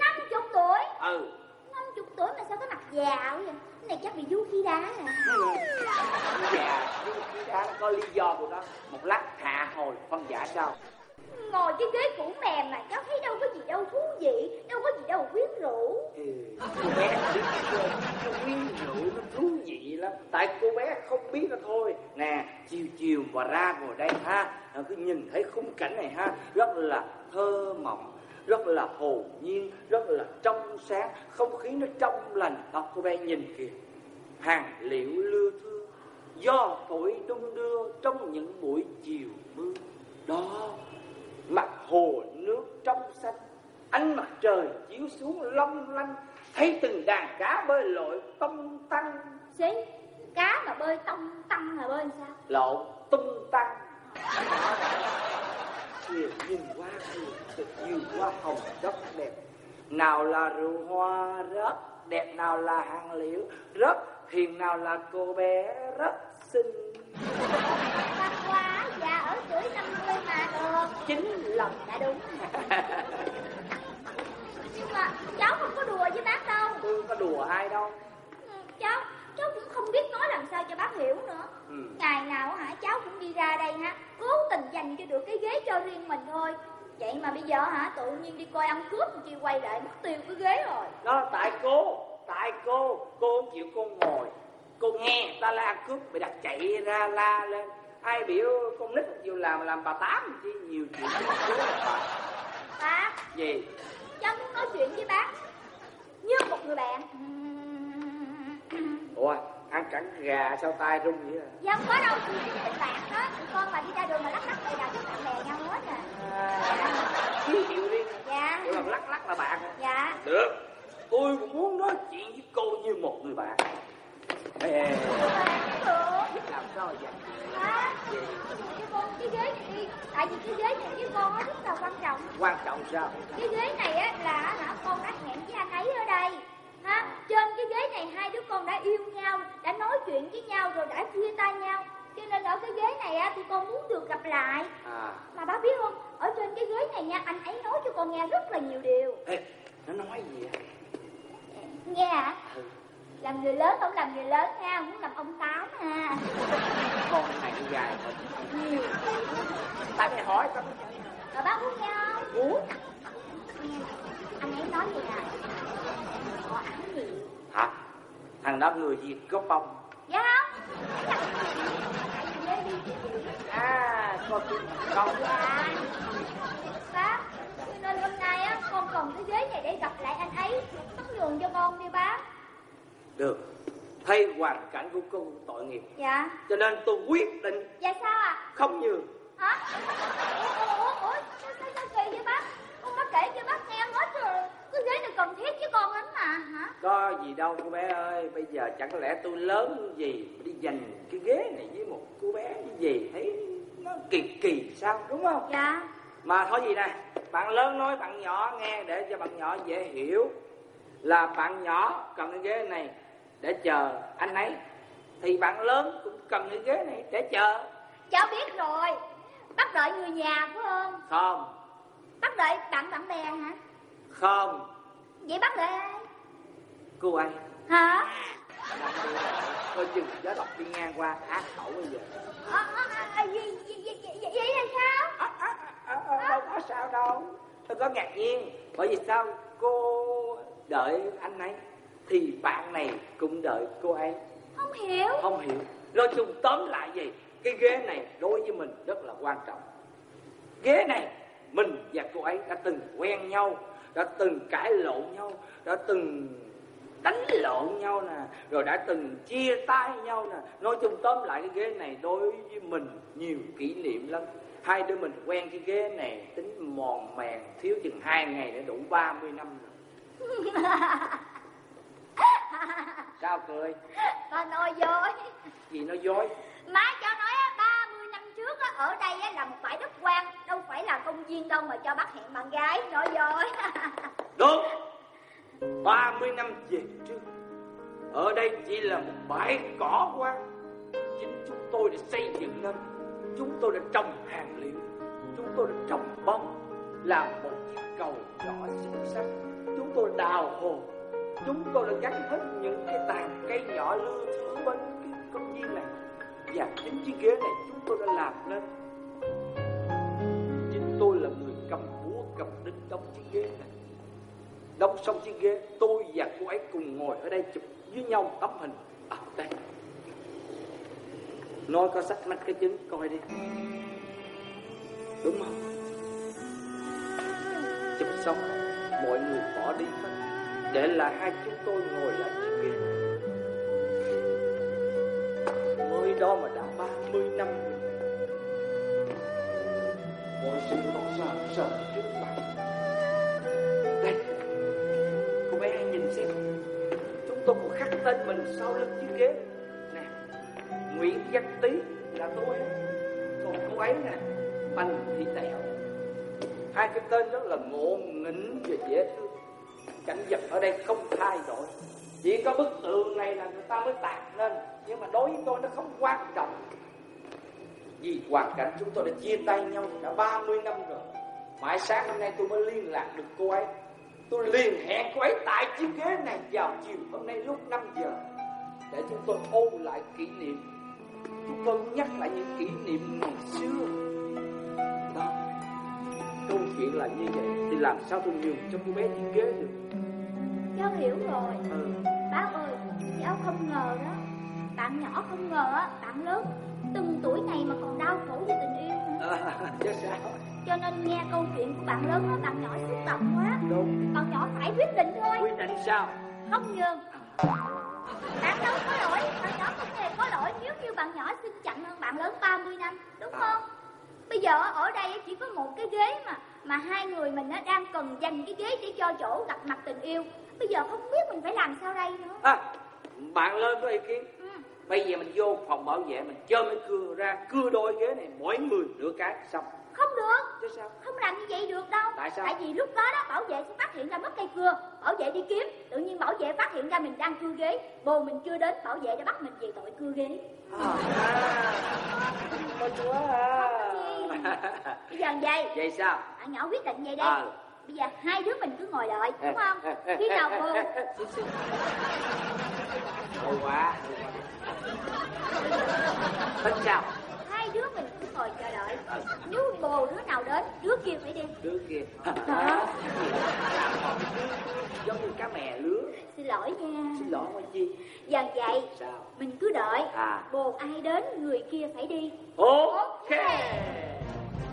50 tuổi? Ừ. 50 tuổi mà sao có mặt già vậy? Cái này chắc bị vú khí đá à. dạ nhưng khi đã nó có lý do của nó. Một lát hạ hồi phân giải sao? Ngồi cái ghế cũ mềm mà cháu thấy đâu có gì đâu thú vị, đâu có gì đâu quyến rũ. Ừ, cô bé biết nó quyến rũ nó thú vị lắm. Tại cô bé không biết nó thôi. Nè chiều chiều mà ra ngồi đây ha. Cứ nhìn thấy khung cảnh này ha. Rất là thơ mộng rất là hồn nhiên rất là trong sáng. Không khí nó trong lành. Đó cô bé nhìn kìa. Hàng liệu lưa thưa gió thổi đung đưa trong những buổi chiều mưa. Đó mặt hồ nước trong xanh. Ánh mặt trời chiếu xuống long lanh. Thấy từng đàn cá bơi lội tung tăng. Xí, cá mà bơi tông tăng là bơi sao? lộn tung tăng kìa nhìn qua thật nhiều hoa hồng rất đẹp nào là rượu hoa rất đẹp nào là hàng liễu rất hiền nào là cô bé rất xinh Bác quá, già ở tuổi 50 mà được. chính lần Đã đúng. Nhưng mà cháu không có đùa với bác đâu. tôi có đùa ai đâu Ừ, Cháu, cháu cũng không biết nói làm sao cho bác hiểu nữa. ừ. Ngày nào hả cháu cũng đi ra đây ha Cố tình dành cho được cái ghế cho riêng mình thôi. Vậy mà bây giờ hả tự nhiên đi coi ăn cướp Chị quay lại mất tiêu cái ghế rồi. Đó tại cô tại cô cô không chịu cô ngồi. Cô nghe ta la cướp bị đặt chạy ra la lên. Ai biểu con nít chịu làm làm bà tám chi nhiều chuyện. Bác, gì? Cháu muốn nói chuyện với bác. Như một người bạn ủa ăn cẳng gà sao tay rung vậy à? Dạ không có đâu, chị tình bạn đó. Tụi con mà đi ra đường mà lắc lắc bày đặt với bạn bè nhau hết à. Ví dụ đi. Dạ. Ủa làm lắc lắc là bạn? Dạ. Được. Tôi cũng muốn nói chuyện với cô như một người bạn. Ê, Được. Làm sao vậy? Bác, cái con cái ghế này đi. Tại vì cái ghế này với con rất là quan trọng. Quan trọng sao? Cái ghế này á là hả con đã hẹn với anh ấy ở đây ha trên cái ghế này hai đứa con đã yêu nhau đã nói chuyện với nhau rồi đã chia tay nhau. Cho nên ở cái ghế này á thì con muốn được gặp lại. À. Mà bác biết không ở trên cái ghế này nha anh ấy nói cho con nghe rất là nhiều điều. Ê nó nói gì vậy? Nghe hả? Làm người lớn không làm người lớn ha muốn làm ông tám ha con này dài thật. Tại mày hỏi tao rồi bác muốn nghe không muốn anh ấy nói gì nè hả? Thằng đó người việt có bông dạ không. À có tin con Dạ. Bác Cho nên hôm nay á con cầm cái ghế này để gặp lại anh ấy. Bác nhường cho con đi bác. Được. Thấy hoàn cảnh của cô tội nghiệp. Dạ. Cho nên tôi quyết định Dạ sao à không nhường. Hả? Ủa ủa ủa Sao sao, sao kỳ vậy bác Con bác kể cho bác nghe hết rồi. Cái ghế này cần thiết với con lắm mà hả? Có gì đâu cô bé ơi. Bây giờ chẳng lẽ tôi lớn gì mà đi dành cái ghế này với một cô bé như gì? Thấy nó kỳ kỳ sao đúng không? Dạ. Mà thôi gì nè bạn lớn nói bạn nhỏ nghe để cho bạn nhỏ dễ hiểu. Là bạn nhỏ cầm cái ghế này để chờ anh ấy. Thì bạn lớn cũng cầm cái ghế này để chờ. Cháu biết rồi. Bác đợi người nhà phải không? Không Bác đợi bạn bạn bè hả? Không. Vậy bác đợi ai? Cô ấy. Hả? Coi chừng gió độc đi ngang qua ác khẩu bây giờ. À, à, à, vậy, vậy, vậy, vậy, là sao? À, à, đâu có sao đâu. Tôi có ngạc nhiên bởi vì sao cô đợi anh ấy thì bạn này cũng đợi cô ấy. Không hiểu. Không hiểu. Nói chung tóm lại gì cái ghế này đối với mình rất là quan trọng. Ghế này mình và cô ấy đã từng quen nhau đã từng cãi lộn nhau đã từng đánh lộn nhau nè rồi đã từng chia tay nhau nè. Nói chung tóm lại cái ghế này đối với mình nhiều kỷ niệm lắm. Hai đứa mình quen cái ghế này tính mòn mèn thiếu chừng hai ngày để đủ 30 năm rồi. <laughs> Sao cười? Bà nói dối. Gì nó dối? Má cho nói á, 30 năm trước á, ở đây á, là một bãi đất quan Đâu phải là công viên đâu mà cho bác hẹn bạn gái Nói dối. <laughs> Đúng. 30 năm về trước ở đây chỉ là một bãi cỏ quan. chính chúng tôi đã xây dựng nên chúng tôi đã trồng hàng liệu. Chúng tôi đã trồng bông làm một chiếc cầu nhỏ xinh xắn. Chúng tôi đào hồ. Chúng tôi đã gắn hết những cái tàn cây nhỏ lưu thứ bên cái công viên này và chính chiếc ghế này, chúng tôi đã làm lên. Chính tôi là người cầm búa, cầm đinh đóng chiếc ghế này. Đóng xong chiếc ghế, tôi và cô ấy cùng ngồi ở đây chụp với nhau tấm hình. À đây. Nói có sắc nách cái trứng coi đi. Đúng không? Chụp xong, mọi người bỏ đi. Hết để lại hai chúng tôi ngồi lại chiếc ghế. Đó mà đã 30 năm rồi. Mọi sự còn sợ sợ trước mặt. Đây, cô bé hãy nhìn xem. Chúng tôi cũng khắc tên mình sau lưng chiếc ghế. Nè, nguyễn văn tý là tôi. Còn cô ấy nè, bành thị tẹo hai cái tên đó là ngộ nghĩnh và dễ thương. Cảnh vật ở đây không thay đổi chỉ có bức tường này là người ta mới tạc lên. Nhưng mà đối với tôi nó không quan trọng. Vì hoàn cảnh chúng tôi đã chia tay nhau đã 30 năm rồi. Mãi sáng hôm nay tôi mới liên lạc được cô ấy. Tôi liền hẹn cô ấy tại chiếc ghế này vào chiều hôm nay lúc 5 giờ. Để chúng tôi ôn lại kỷ niệm. Chúng tôi nhắc lại những kỷ niệm ngày xưa. Đó. Câu chuyện là như vậy. Thì làm sao tôi nhường cho cô bé chiếc ghế được? Cháu hiểu rồi. Ừ. Bác ơi Cháu không ngờ đó. Bạn nhỏ không ngờ á Bạn lớn. Từng tuổi này mà còn đau khổ vì tình yêu à, Cho nên nghe câu chuyện của bạn lớn á Bạn nhỏ xúc động quá. Đúng. Bạn nhỏ phải quyết định thôi. Quyết định sao? Không nhường Bạn đâu có lỗi. Bạn nhỏ không hề có lỗi. Nếu như bạn nhỏ xin chậm hơn bạn lớn 30 năm Đúng không? Bây giờ ở đây chỉ có một cái ghế mà Mà hai người mình á đang cần dành cái ghế để cho chỗ gặp mặt tình yêu. Bây giờ không biết mình phải làm sao đây nữa. À, bạn lên có ý kiến. Bây giờ mình vô phòng bảo vệ mình chơ cái cưa ra cưa đôi ghế này mỗi người nửa cái xong. Không được. Chứ sao? Không làm như vậy được đâu. Tại sao? Tại vì lúc đó đó bảo vệ sẽ phát hiện ra mất cây cưa Bảo vệ đi kiếm. Tự nhiên bảo vệ phát hiện ra mình đang cưa ghế. Bồ mình chưa đến Bảo vệ đã bắt mình về tội cưa ghế. Ôi chúa à. Bây giờ vậy <laughs> vậy sao? Bạn nhỏ quyết định vậy đi. Ờ. Bây giờ hai đứa mình cứ ngồi đợi Đúng không? <laughs> Khi nào bồ Ôi <laughs> quá Tính sao? Hai đứa mình cứ ngồi chờ đợi. Nếu bồ đứa nào đến? Đứa kia phải đi. Đứa kia. Hả? giống như cá mè lứa Xin lỗi nha. Xin lỗi qua chi Giờ vậy sao? Mình cứ đợi. À. Bồ ai đến người kia phải đi. Ok. Tán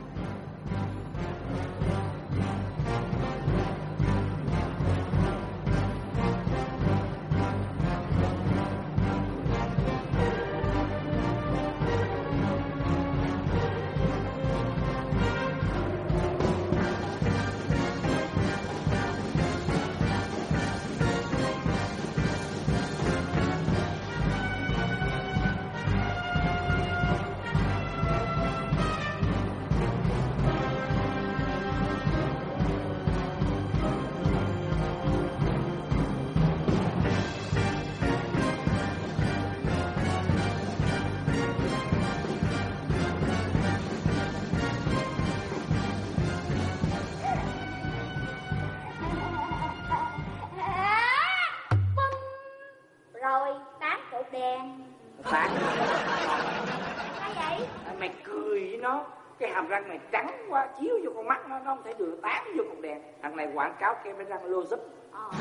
nó nó không thể được tán vô con đèn thằng này quảng cáo kem đánh răng lô giúp Ờ. Dạ,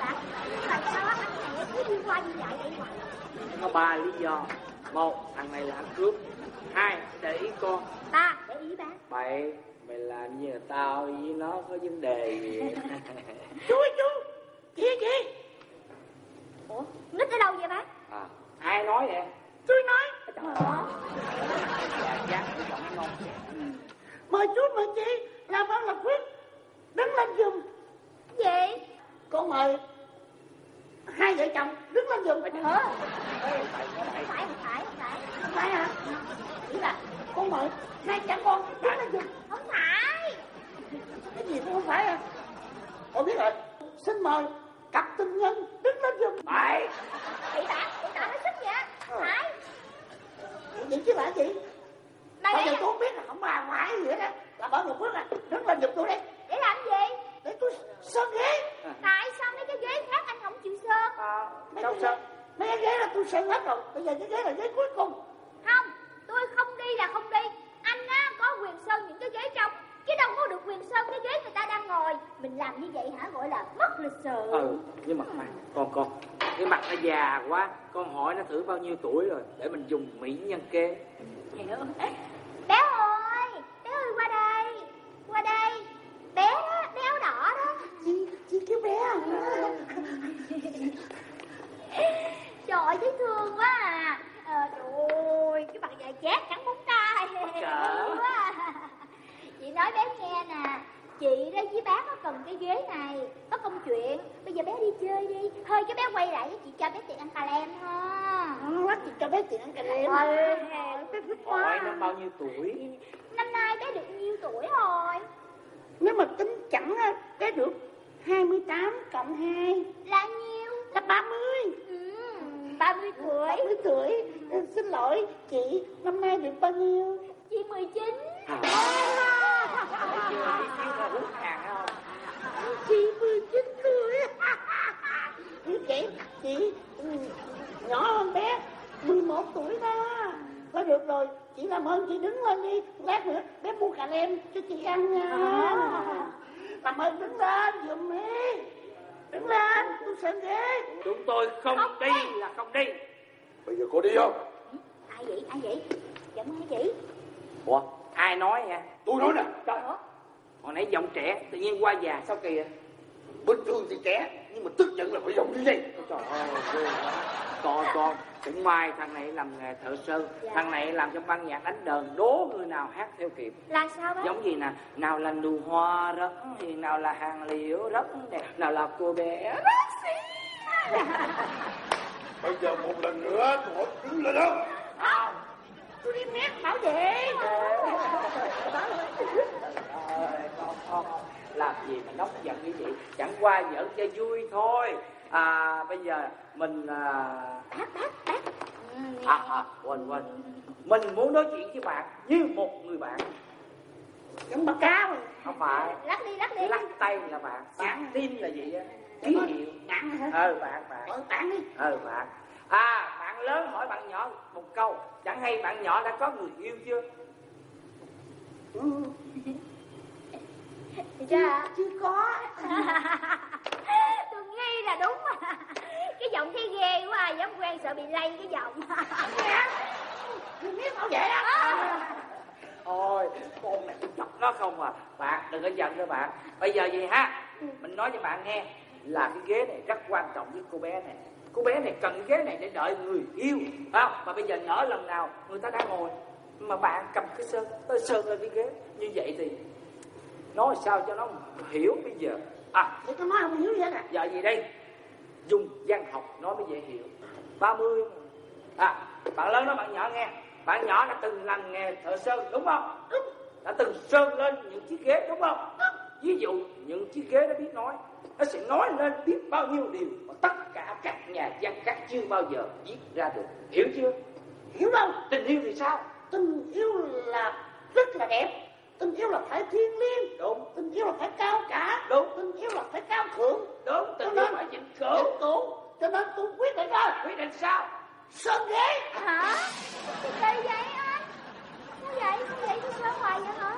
dạ. Nhưng mà sao á, anh này cứ đi qua đi lại vậy hoài? có ba lý do một thằng này là ăn cướp hai để ý con Ba, để ý ba. bảy mày làm như là tao với nó có vấn đề gì <laughs> Chú ơi chú, chị chị. Ủa, nít ở đâu vậy ba? à, ai nói vậy Tôi nói. Trời ơi. dạ chắc cái giọng nó ngon Mời chú mời chị. Làm ơn là quyết. Đứng lên giùm. Gì? Con mời Hai vợ chồng đứng lên giùm. Ơi. Không phải, phải, không phải. Không phải hả? Chỉ là con mời Hai cha con đứng lên giùm. Không phải. Cái gì cũng không phải à. Con biết rồi. Xin mời cặp tình nhân đứng lên giùm. Phải. Chị tạ, chị tạ nói sức vậy? Phải. Vậy chứ là gì Đây, Bây giờ tôi không biết là không bà ngoại gì hết á Làm ơn là quyết à Đứng lên giùm tôi đi Để làm gì? Để tôi sơn ghế Tại sao mấy cái ghế khác anh không chịu sơn? Mấy cái ghế- Mấy cái ghế là tôi sơn hết rồi Bây giờ cái ghế là ghế cuối cùng Không, tôi không đi là không đi. Anh á có quyền sơn những cái ghế trong, chứ đâu có được quyền sơn cái ghế người ta đang ngồi. Mình làm như vậy hả gọi là mất lịch sự. ừ nhưng mà khoan con con cái mặt nó già quá con hỏi nó thử bao nhiêu tuổi rồi để mình dùng mỹ nhân kế Hiểu. Bé ơi, bé ơi qua đây, qua đây. Bé đó, bé áo đỏ đó. Chị, chị kêu bé à Trời ơi, thấy thương quá à. Ờ, trời ơi, cái mặt dài chát trắng bóng tay. Thương quá à. Chị nói bé nghe nè. Chị đó với bác có cần cái ghế này Có công chuyện Bây giờ bé đi chơi đi Thôi chứ bé quay lại với chị cho bé tiền ăn cà lem ha Nó chị cho bé tiền ăn cà lem thích hỏi nó bao nhiêu tuổi? Năm nay bé được nhiêu tuổi rồi? Nếu mà tính chẳng á, bé được 28 cộng 2 Là nhiêu? Là 30 ừ, 30 tuổi. 30 tuổi. Ừ, Xin lỗi chị Năm nay được bao nhiêu? Chị 19 hút hàng không Chị 19 tuổi. Như chị Chị ừ, nhỏ hơn bé 11 tuổi đó Thôi được rồi Chị làm ơn chị đứng lên đi. Lát nữa bé mua cà lem cho chị ăn nha. Làm ơn đứng lên giùm đi. Đứng lên tôi sơn ghế chúng tôi không, đi là không đi. Bây giờ cô đi không? Ai vậy ai vậy? Dạ mai chị ủa? Ai nói nha Tôi nói nè. Trời ơi. Hồi nãy giọng trẻ tự nhiên qua già sao kìa. Bình thường thì trẻ Nhưng mà tức giận là phải giọng như vậy trời ơi ghê con con cũng may thằng này làm nghề thợ sơn Dạ. thằng này làm trong ban nhạc đánh đờn đố người nào hát theo kịp. Là sao bác giống gì nè nào là nụ hoa rất thì nào là hàng liễu rất đẹp nào là cô bé rất <laughs> Bây giờ một lần nữa tôi hỏi đứng lên không? Không Tôi đi mét bảo vệ. Làm gì mà nóng giận như vậy? Chẳng qua giỡn cho vui thôi à bây giờ mình à Bác bác bác à, à quên quên. Mình muốn nói chuyện với bạn như một người bạn. Giống bà cao không phải. Lắc đi lắc đi. Lắc tay là bạn. Bạn tin là gì á? Ký hiệu. Nặng hả? Ờ bạn bạn. Ờ bạn đi. Ờ bạn. À bạn lớn hỏi bạn nhỏ một câu. Chẳng hay bạn nhỏ đã có người yêu chưa? Ừ. <laughs> Dạ Chưa có <laughs> <laughs> Nghi là đúng. Mà <laughs> Cái giọng thấy ghê quá Dám quen sợ bị lây cái giọng. <laughs> Tôi biết bảo vệ á. Ôi, con này chọc nó không à. Bạn, đừng có giận nữa bạn. Bây giờ gì ha Mình nói cho bạn nghe Là cái ghế này rất quan trọng với cô bé này. Cô bé này cần cái ghế này để đợi người yêu không? Mà bây giờ nhỡ lần nào người ta đang ngồi Mà bạn cầm cái sơn Tới sơn lên cái ghế Như vậy thì Nói sao cho nó hiểu bây giờ À. Thì tôi nói không hiểu vậy nè giờ gì đây? Dùng văn học nói mới dễ hiểu. 30 À bạn lớn nói bạn nhỏ nghe. Bạn nhỏ đã từng làm nghề thợ sơn đúng không? Đúng. Đã từng sơn lên những chiếc ghế đúng không? Đúng Ví dụ những chiếc ghế đó biết nói. Nó sẽ nói lên biết bao nhiêu điều Mà tất cả các nhà văn khác chưa bao giờ viết ra được. Hiểu chưa? Hiểu đâu. Tình yêu thì sao? Tình yêu là rất là đẹp Tình yêu là phải thiêng liêng. Đúng. Tình yêu là phải cao cả. Đúng. Tình yêu là phải cao thượng. Đúng Tình Cho yêu nên phải vĩnh vĩnh cửu. Cửu cho nên tôi quyết định rồi. Quyết định sao? Sơn ghế. Hả? Cái gì vậy anh? Sao vậy? Sao vậy? Tôi sao hoài vậy hả?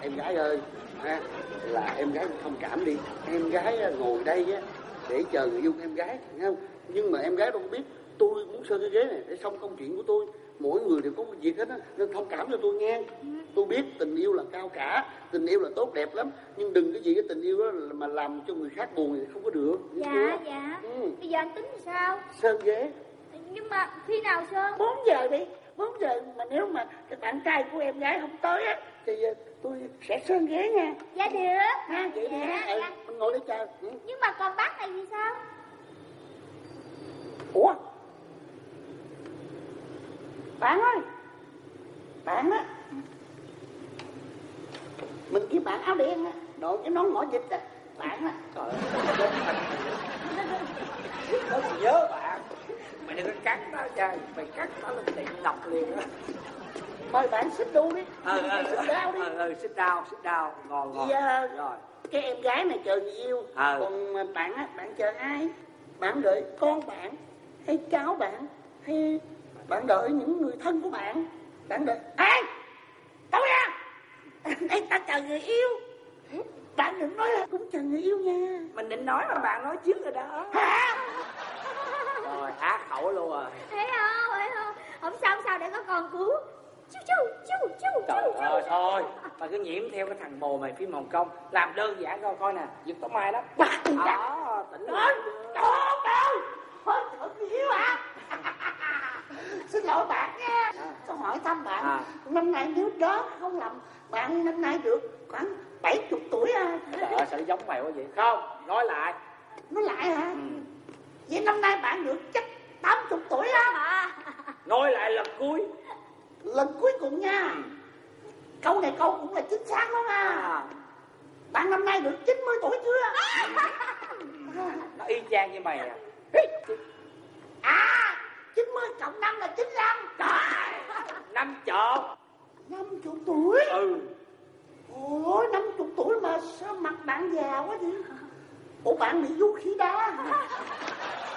em gái ơi ha, là em gái thông cảm đi. Em gái ngồi đây á để chờ người yêu em gái nghe không? Nhưng mà em gái đâu có biết tôi muốn sơn cái ghế này để xong công chuyện của tôi mỗi người đều có một việc hết á nên thông cảm cho tôi nghe tôi biết tình yêu là cao cả tình yêu là tốt đẹp lắm nhưng đừng cái gì cái tình yêu đó mà làm cho người khác buồn thì không có được Dạ, chưa? dạ. Ừ. Bây giờ anh tính sao? sơn ghế Nhưng mà khi nào Sơn? 4 giờ đi 4 giờ mà nếu mà cái bạn trai của em gái không tới á thì ờ, tôi sẽ sơn ghế nha Dạ được. ha vậy đi ha ừ, mình ngồi đây chờ ừ. Nhưng mà còn bác này thì sao? ủa bạn ơi. Bạn á. Mình kiếm bạn áo đen á. Đội cái nón ngõ dịch á bạn á. Trời ơi. Nó nhớ bạn. Mày đừng có cắn nó cha mày cắn nó lên tiện nọc liền á. Mời bạn xích đu đi. Ờ ờ xích đau đi. Ờ ờ xích đau xích đau. Ngon ngon. Dạ. rồi. Cái em gái này chờ người yêu Ờ. còn bạn á bạn chờ ai? Bạn đợi con bạn hay cháu bạn hay bạn đợi những người thân của bạn. Bạn đợi. Ai đâu nha đây ta chờ người yêu. Bạn đừng nói là cũng chờ người yêu nha. Mình định nói mà bạn nói trước rồi đó. Rồi á khẩu luôn rồi Thấy không? Thấy không? Không sao không sao để có con cứu. Chú chú chú chú trời chú ơi thôi. Mày cứ nhiễm theo cái thằng bồ mày phim hồng kông làm đơn giản coi coi nè. Giật tóc mai đó. Đó tỉnh Trời trời ơi Thôi chờ người yêu à xin lỗi bạn nha tôi hỏi thăm bạn À. năm nay nếu đó không lầm bạn năm nay được khoảng 70 tuổi à. Trời ơi sao giống mày quá vậy? Không nói lại. Nó lại hả? Ừ. vậy năm nay bạn được chắc 80 tuổi á. À. nói lại lần cuối. Lần cuối cùng nha. Câu này câu cũng là chính xác lắm à. À, bạn năm nay được 90 tuổi chưa? <laughs> Nó y chang như mày à. À 90 cộng 5 là 95 trời. Năm chợ 50 tuổi ừ ôi 50 tuổi mà sao mặt bạn già quá vậy ủa bạn bị vú khí đá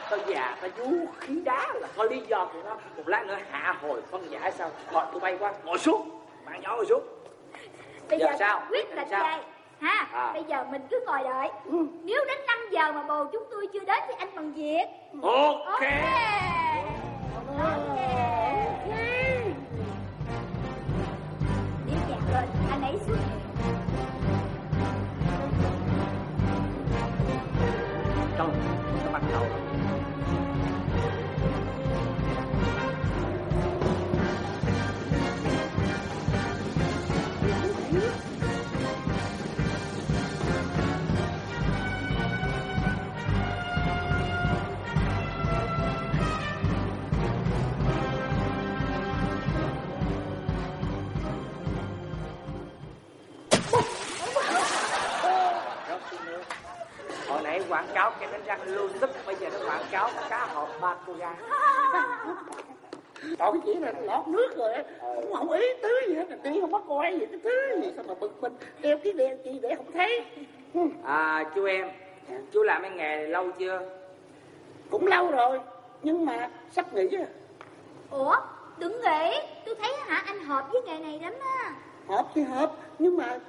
tao già tao vú khí đá là có lý do của nó một lát nữa hạ hồi phân giải sao thôi tụi bay qua ngồi xuống bạn nhỏ ngồi xuống Bây Giờ giờ sao? quyết định sao? đây. Ha, À. bây giờ mình cứ ngồi đợi. Nếu đến 5 giờ mà bồ chúng tôi chưa đến thì anh bằng việc. ok Ok. Quảng cáo cái đánh răng luôn tức Bây giờ nó quảng cáo cá hộp ba cô gái <laughs> Còn chỉ là lọt nước rồi á, cũng không ý tứ gì hết, đi không có coi gì cái thứ gì sao mà bực mình đeo cái đeo chi để không thấy. <laughs> À chú em Chú làm cái nghề này lâu chưa Cũng lâu rồi, nhưng mà sắp nghỉ à. Ủa, đừng nghĩ. Tôi thấy hả anh hợp với nghề này lắm á. Hợp thì hợp, nhưng mà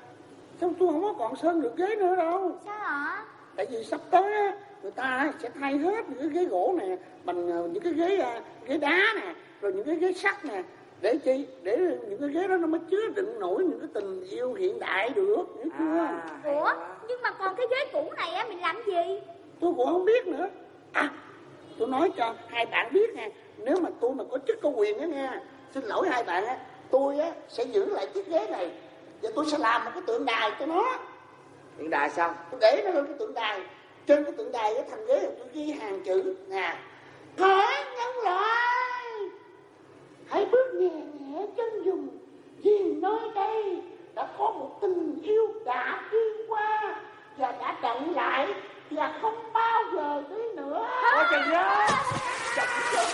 sao tôi không có còn sơn được ghế nữa đâu. Sao hả? Tại vì sắp tới á, người ta sẽ thay hết những cái ghế gỗ này bằng ờ, những cái ghế à, ghế đá nè, rồi những cái ghế sắt nè. Để chi? Để những cái ghế đó nó mới chứa đựng nổi những cái tình yêu hiện đại được, hiểu chưa? Ủa, nhưng mà còn cái ghế cũ này á mình làm gì? tôi cũng không biết nữa à tôi nói cho hai bạn biết nha nếu mà tôi mà có chức có quyền á nha xin lỗi hai bạn á tôi á sẽ giữ lại chiếc ghế này và tôi sẽ làm một cái tượng đài cho nó Hiện đại sao? Để nó lên cái tượng đài. Trên cái tượng đài cái thành ghế tôi ghi hàng chữ nè. Hỏi nhân loại hãy bước nhẹ nhẹ chân dùng. Vì nơi đây đã có một tình yêu đã đi qua và đã trận lại và không bao giờ tới nữa. Ôi trời ơi! Chọc chọc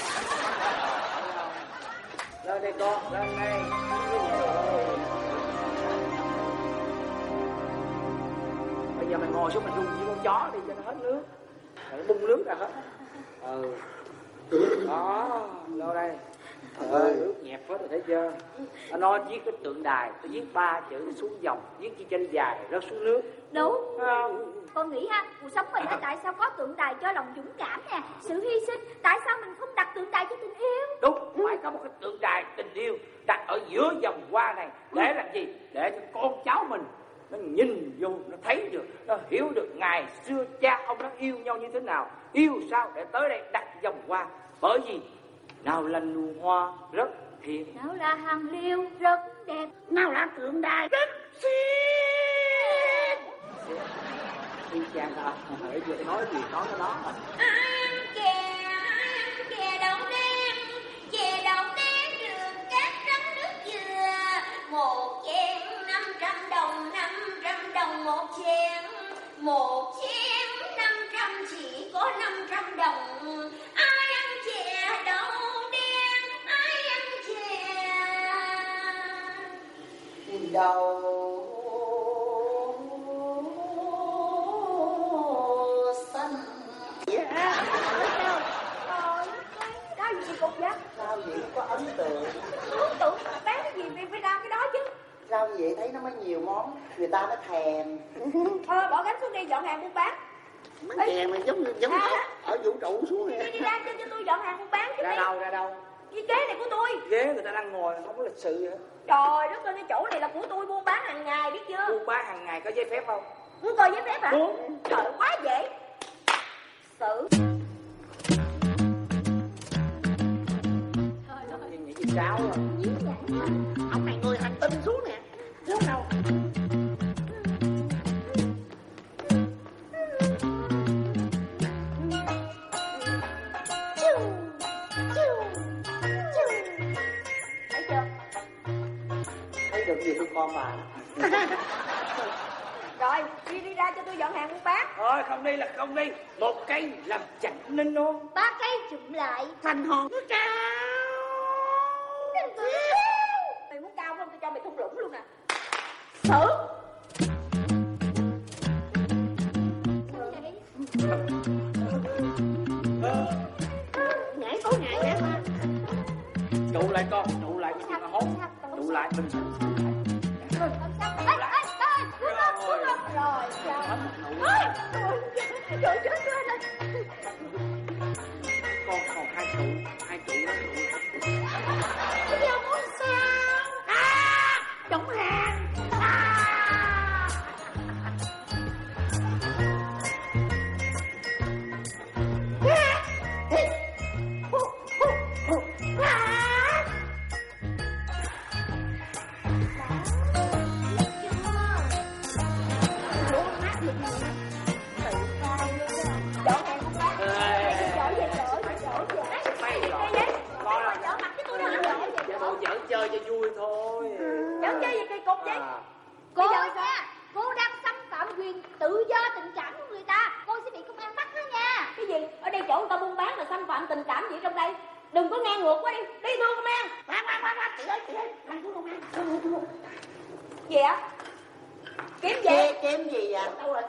Lên đây con Lên đây giờ mày ngồi xuống mày rung như con chó đi cho nó hết nước. Mày bung nước ra hết. Ừ. Đó lo đây. Ơi, ướt nhẹp hết rồi thấy chưa? Nó viết cái tượng đài Tôi viết ba chữ xuống dòng Viết chi chân dài rớt xuống nước. Đúng. Con nghĩ ha Cuộc sống mình á tại sao có tượng đài cho lòng dũng cảm nè Sự hy sinh? Tại sao mình không đặt tượng đài cho tình yêu? Đúng, phải có một cái tượng đài tình yêu Đặt ở giữa dòng hoa này. Để làm gì? Để cho con cháu mình Nó nhìn vô, nó thấy được Nó hiểu được ngày xưa cha ông nó yêu nhau như thế nào. Yêu sao để tới đây đặt dòng hoa? Bởi vì nào là nụ hoa rất thiệt Nào là hàng liêu rất đẹp. Nào là tượng đài rất xinh. Đi chàng à, hãy vừa nói gì nói cái đó mà. Chè Chè đậu đen Chè đậu đen đường cát trắng nước dừa Một chén trăm đồng năm trăm đồng một chén Một chén năm trăm chỉ có năm trăm đồng. Ai ăn chè đậu đen Ai ăn chè. Đầu. Xanh. Dạ. Đó gì cục vậy? sao vậy có ấn tượng? Ấn tượng? Bán cái gì? Phải phải đau cái đó chứ sao vậy? Thấy nó mới nhiều món người ta mới thèm. <laughs> Thôi bỏ gánh xuống đi dọn hàng buôn bán. Bánh chè mà giống giống À. ở, vũ trụ xuống Đi đi ra cho, cho tôi dọn hàng buôn bán chứ Ra đi. đâu ra đâu? Cái ghế này của tôi. Ghế người ta đang ngồi không có lịch sự vậy Trời đất ơi cái chỗ này là của tôi buôn bán hàng ngày biết chưa? Buôn bán hàng ngày có giấy phép không? Muốn coi giấy phép hả? Đúng. Trời quá dễ. Xử Nghĩ gì sao à Ông này người hành tinh xuống lúc Xuống đâu Thấy chưa thấy được gì tôi con bà Rồi đi đi ra cho tôi dọn hàng buôn bán Thôi không đi là không đi Một cây làm chặt nên luôn Ba cây chụm lại Thành hòn Mày muốn cao không? Tôi cho mày thung lũng luôn nè. Xử Nhảy có nhảy vậy mà Trụ lại con, trụ lại cái gì mà hốt Trụ lại bình ê, ê, buông lên, buông lên. Rồi, vậy? À. Cô nha, cô đang xâm phạm quyền tự do tình cảm của người ta Cô sẽ bị công an bắt đó nha Cái gì? Ở đây chỗ người ta buôn bán là xâm phạm tình cảm gì trong đây Đừng có ngang ngược quá đi Đi thưa công an Khoan khoan khoan Chị ơi chị ơi Thằng của công an Gì ạ? Kiếm gì? Kiếm- kiếm gì vậy? Đâu rồi?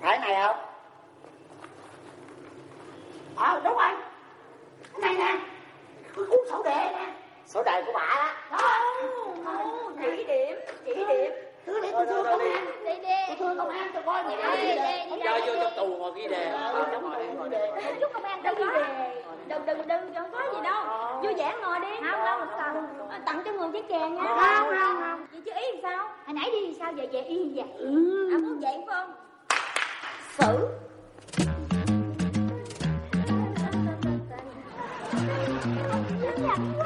phải này không Ờ đúng rồi Cái này nè Cái cuốn sổ đề nè sổ đề của bà đó. Không, không, chỉ điểm, chỉ điểm. Thưa đi, tôi thưa công an. Đi đi. Tôi thưa công an cho coi Đi đi, đi Cho vô trong tù ngồi ghi đề. Chúc công an đừng có. Đừng, đừng, đừng, đừng có gì đâu. Vui vẻ ngồi đi. Không, không, không. Tặng cho người trái chè nha. Không, không, không. Vậy chứ ý làm sao? Hồi nãy đi sao về về y vậy. À muốn vậy phải không? Xử. Trời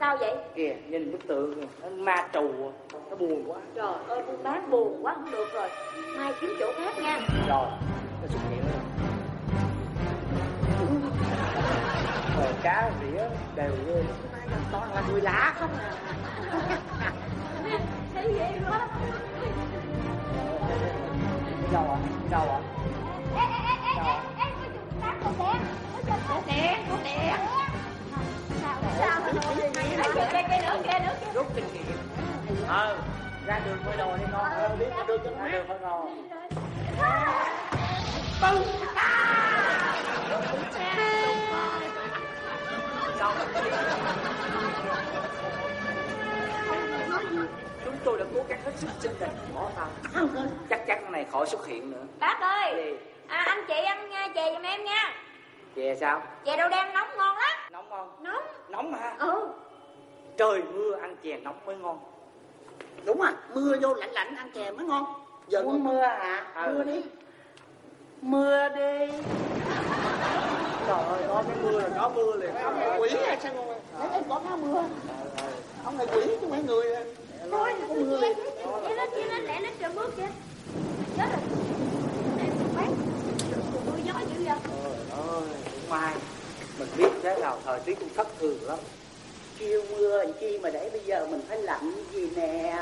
Sao vậy? Kìa, nhìn bức tượng nó ma trù, nó buồn quá. Trời ơi, buôn bán buồn quá không được rồi. Mai kiếm chỗ khác nha. Rồi, nó xuất hiện rồi. Rồi cá đĩa đều ghê. Toàn là người lạ không à. Thấy ghê quá. Đi đâu ạ? Đi đâu ạ? Ê, ê, ê, ê, ê, ê, có chừng đá con đèn. Có chừng con đèn, con đèn. Sao, sao? Thấy chưa, cây cây nữa, kia nữa, kia. Rút kinh nghiệm. Ờ, ra đường quay đồ đi con. Ờ, biết ra đường ra đường quay đồ. Bưng. Chúng tôi đã cố gắng hết sức xin đền bỏ tao. Chắc chắn này khỏi xuất hiện nữa. Bác ơi, à, anh chị ăn nha, chè giùm em nha. Chè sao? Chè đậu đen nóng ngon lắm. Nóng ngon. Nóng. Nóng hả? Ừ. Trời mưa ăn chè nóng mới ngon. Đúng à, mưa vô lạnh lạnh ăn chè mới ngon. Giờ Muốn mưa hả? Ừ. Mưa đi. Mưa đi. Trời ơi, có cái mưa là có mưa liền. Ông này quỷ à sao không? Lấy em có cá mưa. Ông này quỷ chứ mấy người à. Nói có mưa liền. Chia nó, chia nó, lẹ nó trời mưa kìa. Chết rồi. Em bán. Mưa gió dữ vậy? Trời may. Mình biết thế nào thời tiết cũng thất thường lắm. Kêu mưa làm chi mà để bây giờ mình phải lạnh gì nè.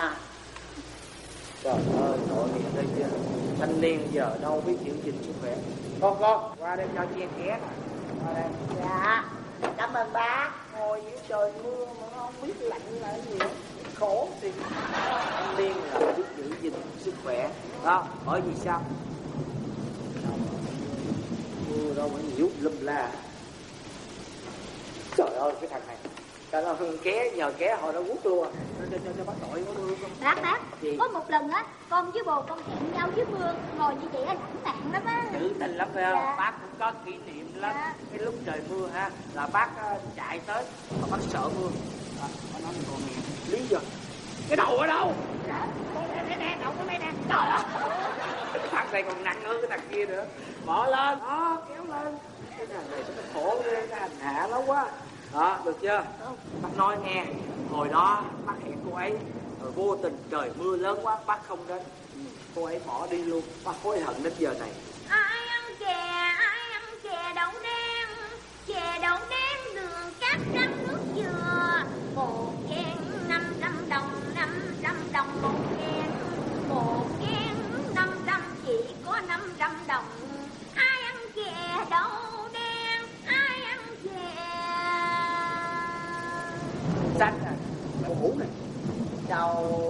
Trời ơi, tội nghiệp đây chưa. Thanh niên giờ đâu biết giữ gìn sức khỏe. Con con, qua đây cho ké nè. Qua đây. Dạ, cảm ơn bác. Ngồi dưới trời mưa mà không biết lạnh là gì. Khổ thì Thanh niên là biết giữ gìn sức khỏe. Đó, bởi vì sao? Đâu mà nhiễu lum la. Trời ơi, cái thằng này. Trời ơi, ké, nhờ ké họ đã quút luôn. Cho, cho, cho, bác tội mưa không? Bác, bác, Gì? có một lần á, con với bồ con hẹn nhau dưới mưa, ngồi như vậy lãng mạn lắm á. Trữ tình lắm phải không? Dạ. Bác cũng có kỷ niệm lắm. Cái lúc trời mưa ha, là bác ờ, chạy tới, mà bác sợ mưa. À, bác nói con nghe, lý do. Cái đầu ở đâu? Nè, nè, nè, đậu cái này nè. Trời ơi. Cái thằng này còn nặng hơn cái thằng kia nữa. Bỏ lên, đó, kéo lên. Cái thằng này nó khổ ghê, cái hành hạ nó quá. Đó, được chưa? Bác nói nghe, hồi đó bác hẹn cô ấy, rồi vô tình trời mưa lớn quá, bác không đến. Ừ, cô ấy bỏ đi luôn, bác hối hận đến giờ này. Ai ăn chè, ai ăn chè đậu đen, chè đậu đen đường cát trắng nước dừa. Một chén năm trăm đồng, năm trăm đồng một chén. Một năm trăm đồng. Ai ăn chè đậu đen, ai ăn chè Xanh à, mẹ hũ này. đầu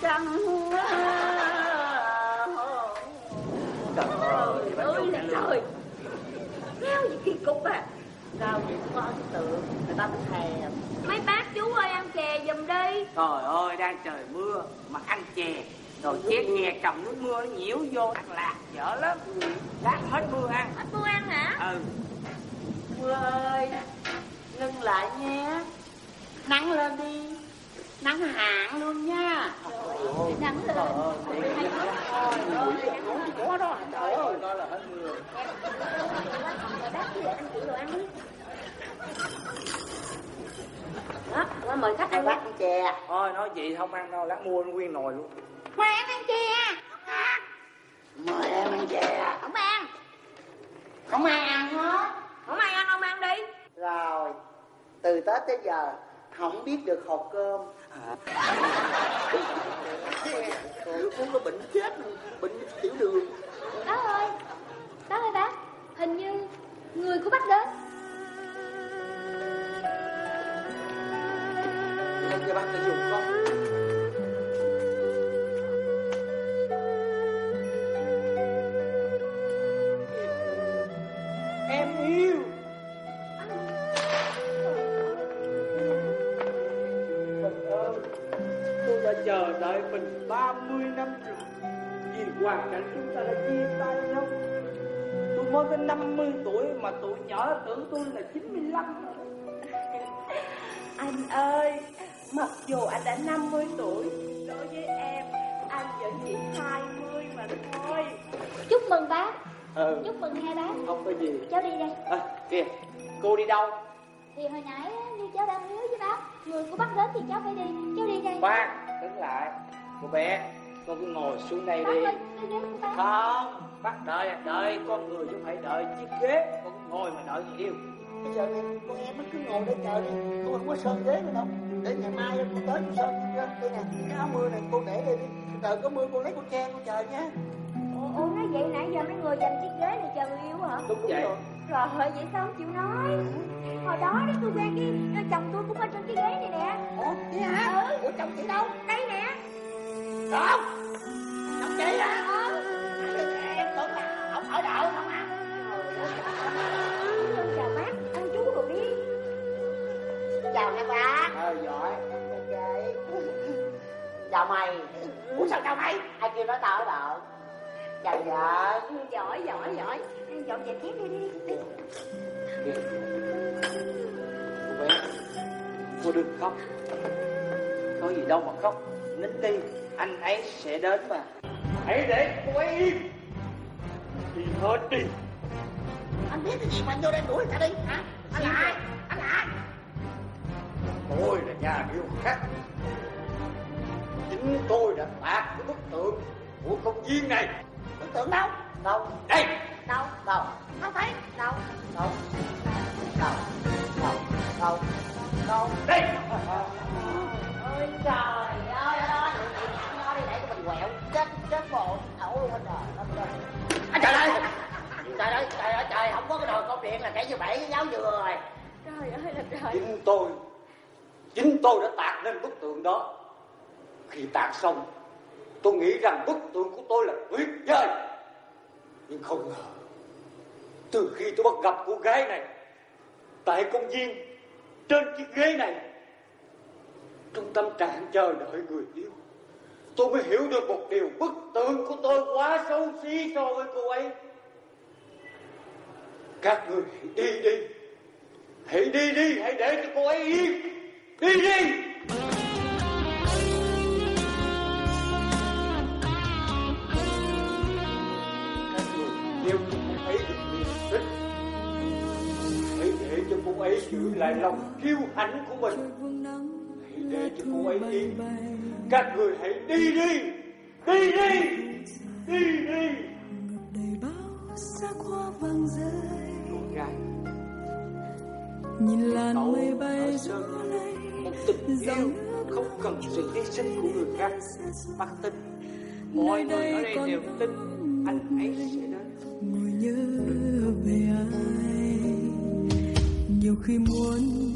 trăng Trời ơi, trời lời. Sao gì kỳ cục à Sao vậy có ấn tượng Người ta mới thèm Mấy bác chú ơi ăn chè giùm đi Trời ơi, đang trời mưa mà ăn chè. Rồi chét chè cầm nước mưa nó nhiễu vô ăn lạc dở lắm. Lát hết mưa ăn. Hết mưa ăn hả? Ừ. Mưa ơi Ngưng lại nhé Nắng lên đi Nắng hạn luôn nha Nắng lên Có đó trời ơi Đó là hết mưa. Đó, mời khách ăn ăn chè Thôi nói chị không ăn đâu, lát mua nguyên nồi luôn. Mời ăn ăn chè Mời em ăn chè Không ăn. Không ai ăn hết. Không ai ăn, ông ăn đi. Rồi Từ Tết tới giờ Không biết được hộp cơm. Rồi uống nó bệnh chết bệnh tiểu đường. Bác ơi Bác ơi bác. Hình như người của bác đến. Lên cho bác tự dùng con. Hoàn cảnh chúng ta đã chia tay nhau. Tôi mới có 50 tuổi mà tụi nhỏ tưởng tôi là 95 rồi. <laughs> Anh ơi, mặc dù anh đã 50 tuổi, đối với em, anh vẫn chỉ 20 mà thôi. Chúc mừng bác Ừ. Chúc mừng hai bác Không có gì. Cháu đi đây À, kìa, cô đi đâu Thì hồi nãy như cháu đã hứa với bác Người của bác đến thì cháu phải đi Cháu đi đây Khoan, đứng lại Cô bé, con cứ ngồi xuống đây đi. Không, bác đợi, đợi con người chứ không phải đợi chiếc ghế. Con cứ ngồi mà đợi người yêu. Bây giờ con em cứ ngồi đây chờ đi. Tôi không có sơn ghế nữa đâu. Để ngày mai em tới tôi sơn Đây nè, cái áo mưa này cô để đây đi. Trời có mưa cô lấy con tre con chờ nha. Ủa, ủa nói vậy nãy giờ mấy người dành chiếc ghế này chờ người yêu hả? Đúng vậy. Rồi. Vậy sao không chịu nói? Hồi đó đó tôi quen cái chồng tôi cũng ở trên cái ghế này nè. Ủa vậy hả? Ừ. Ủa chồng chị đâu? Đây nè Chồng chị à? Ừ Em tưởng là không ở đợi không à? Chào bác, ăn chú rồi đi. Chào các bác. Ờ, giỏi Vậy Chào mày. Ủa sao chào mày? Ai kêu nói tao ở đợi Chào vợ Giỏi, giỏi, giỏi. Dọn dẹp tiếp đi đi đi. Cô bé, cô đừng khóc. Có gì đâu mà khóc. Nín đi, anh ấy sẽ đến mà Hãy để cô ấy im Đi hết đi Anh biết cái gì mà anh vô đây đuổi ta đi hả? Anh là ai? Anh là ai? Tôi là nhà điêu khắc Chính tôi đã tạc cái bức tượng của công viên này Bức tượng đâu? Đâu? Đây Đâu? Đâu? Không thấy Đâu? Đâu? Đâu? Đâu? Đâu? Đâu? Đây Ôi trời Chết bộ Ẩu luôn anh trời. À, Trời ơi. Trời ơi trời ơi trời Không có cái đồ công điện là kẻ như bảy với giáo vừa rồi. Trời ơi là trời. Chính tôi Chính tôi đã tạc nên bức tượng đó. Khi tạc xong Tôi nghĩ rằng bức tượng của tôi là tuyệt vời. Nhưng không ngờ Từ khi tôi bắt gặp cô gái này Tại công viên Trên chiếc ghế này Trong tâm trạng chờ đợi người yêu Tôi mới hiểu được một điều Bức tượng của tôi quá xấu xí so với cô ấy. Các người hãy đi đi. Hãy đi đi, Hãy để cho cô ấy yên. Đi đi. Các người nếu cho cô ấy được niềm thích Hãy để cho cô ấy giữ lại lòng kiêu hãnh của mình để cho cô ấy yên Các người hãy đi đi Đi đi Đi đi đầy bao xa qua vàng rơi Con gái nhìn làn mây bay lay Một tình yêu không cần sự hy sinh của người khác. Bác tin Mọi người ở đây đều tin Anh ấy sẽ đến. Ngồi nhớ về ai. Nhiều khi muốn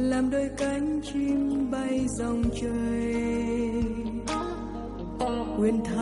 làm đôi cánh chim bay dòng trời quên tha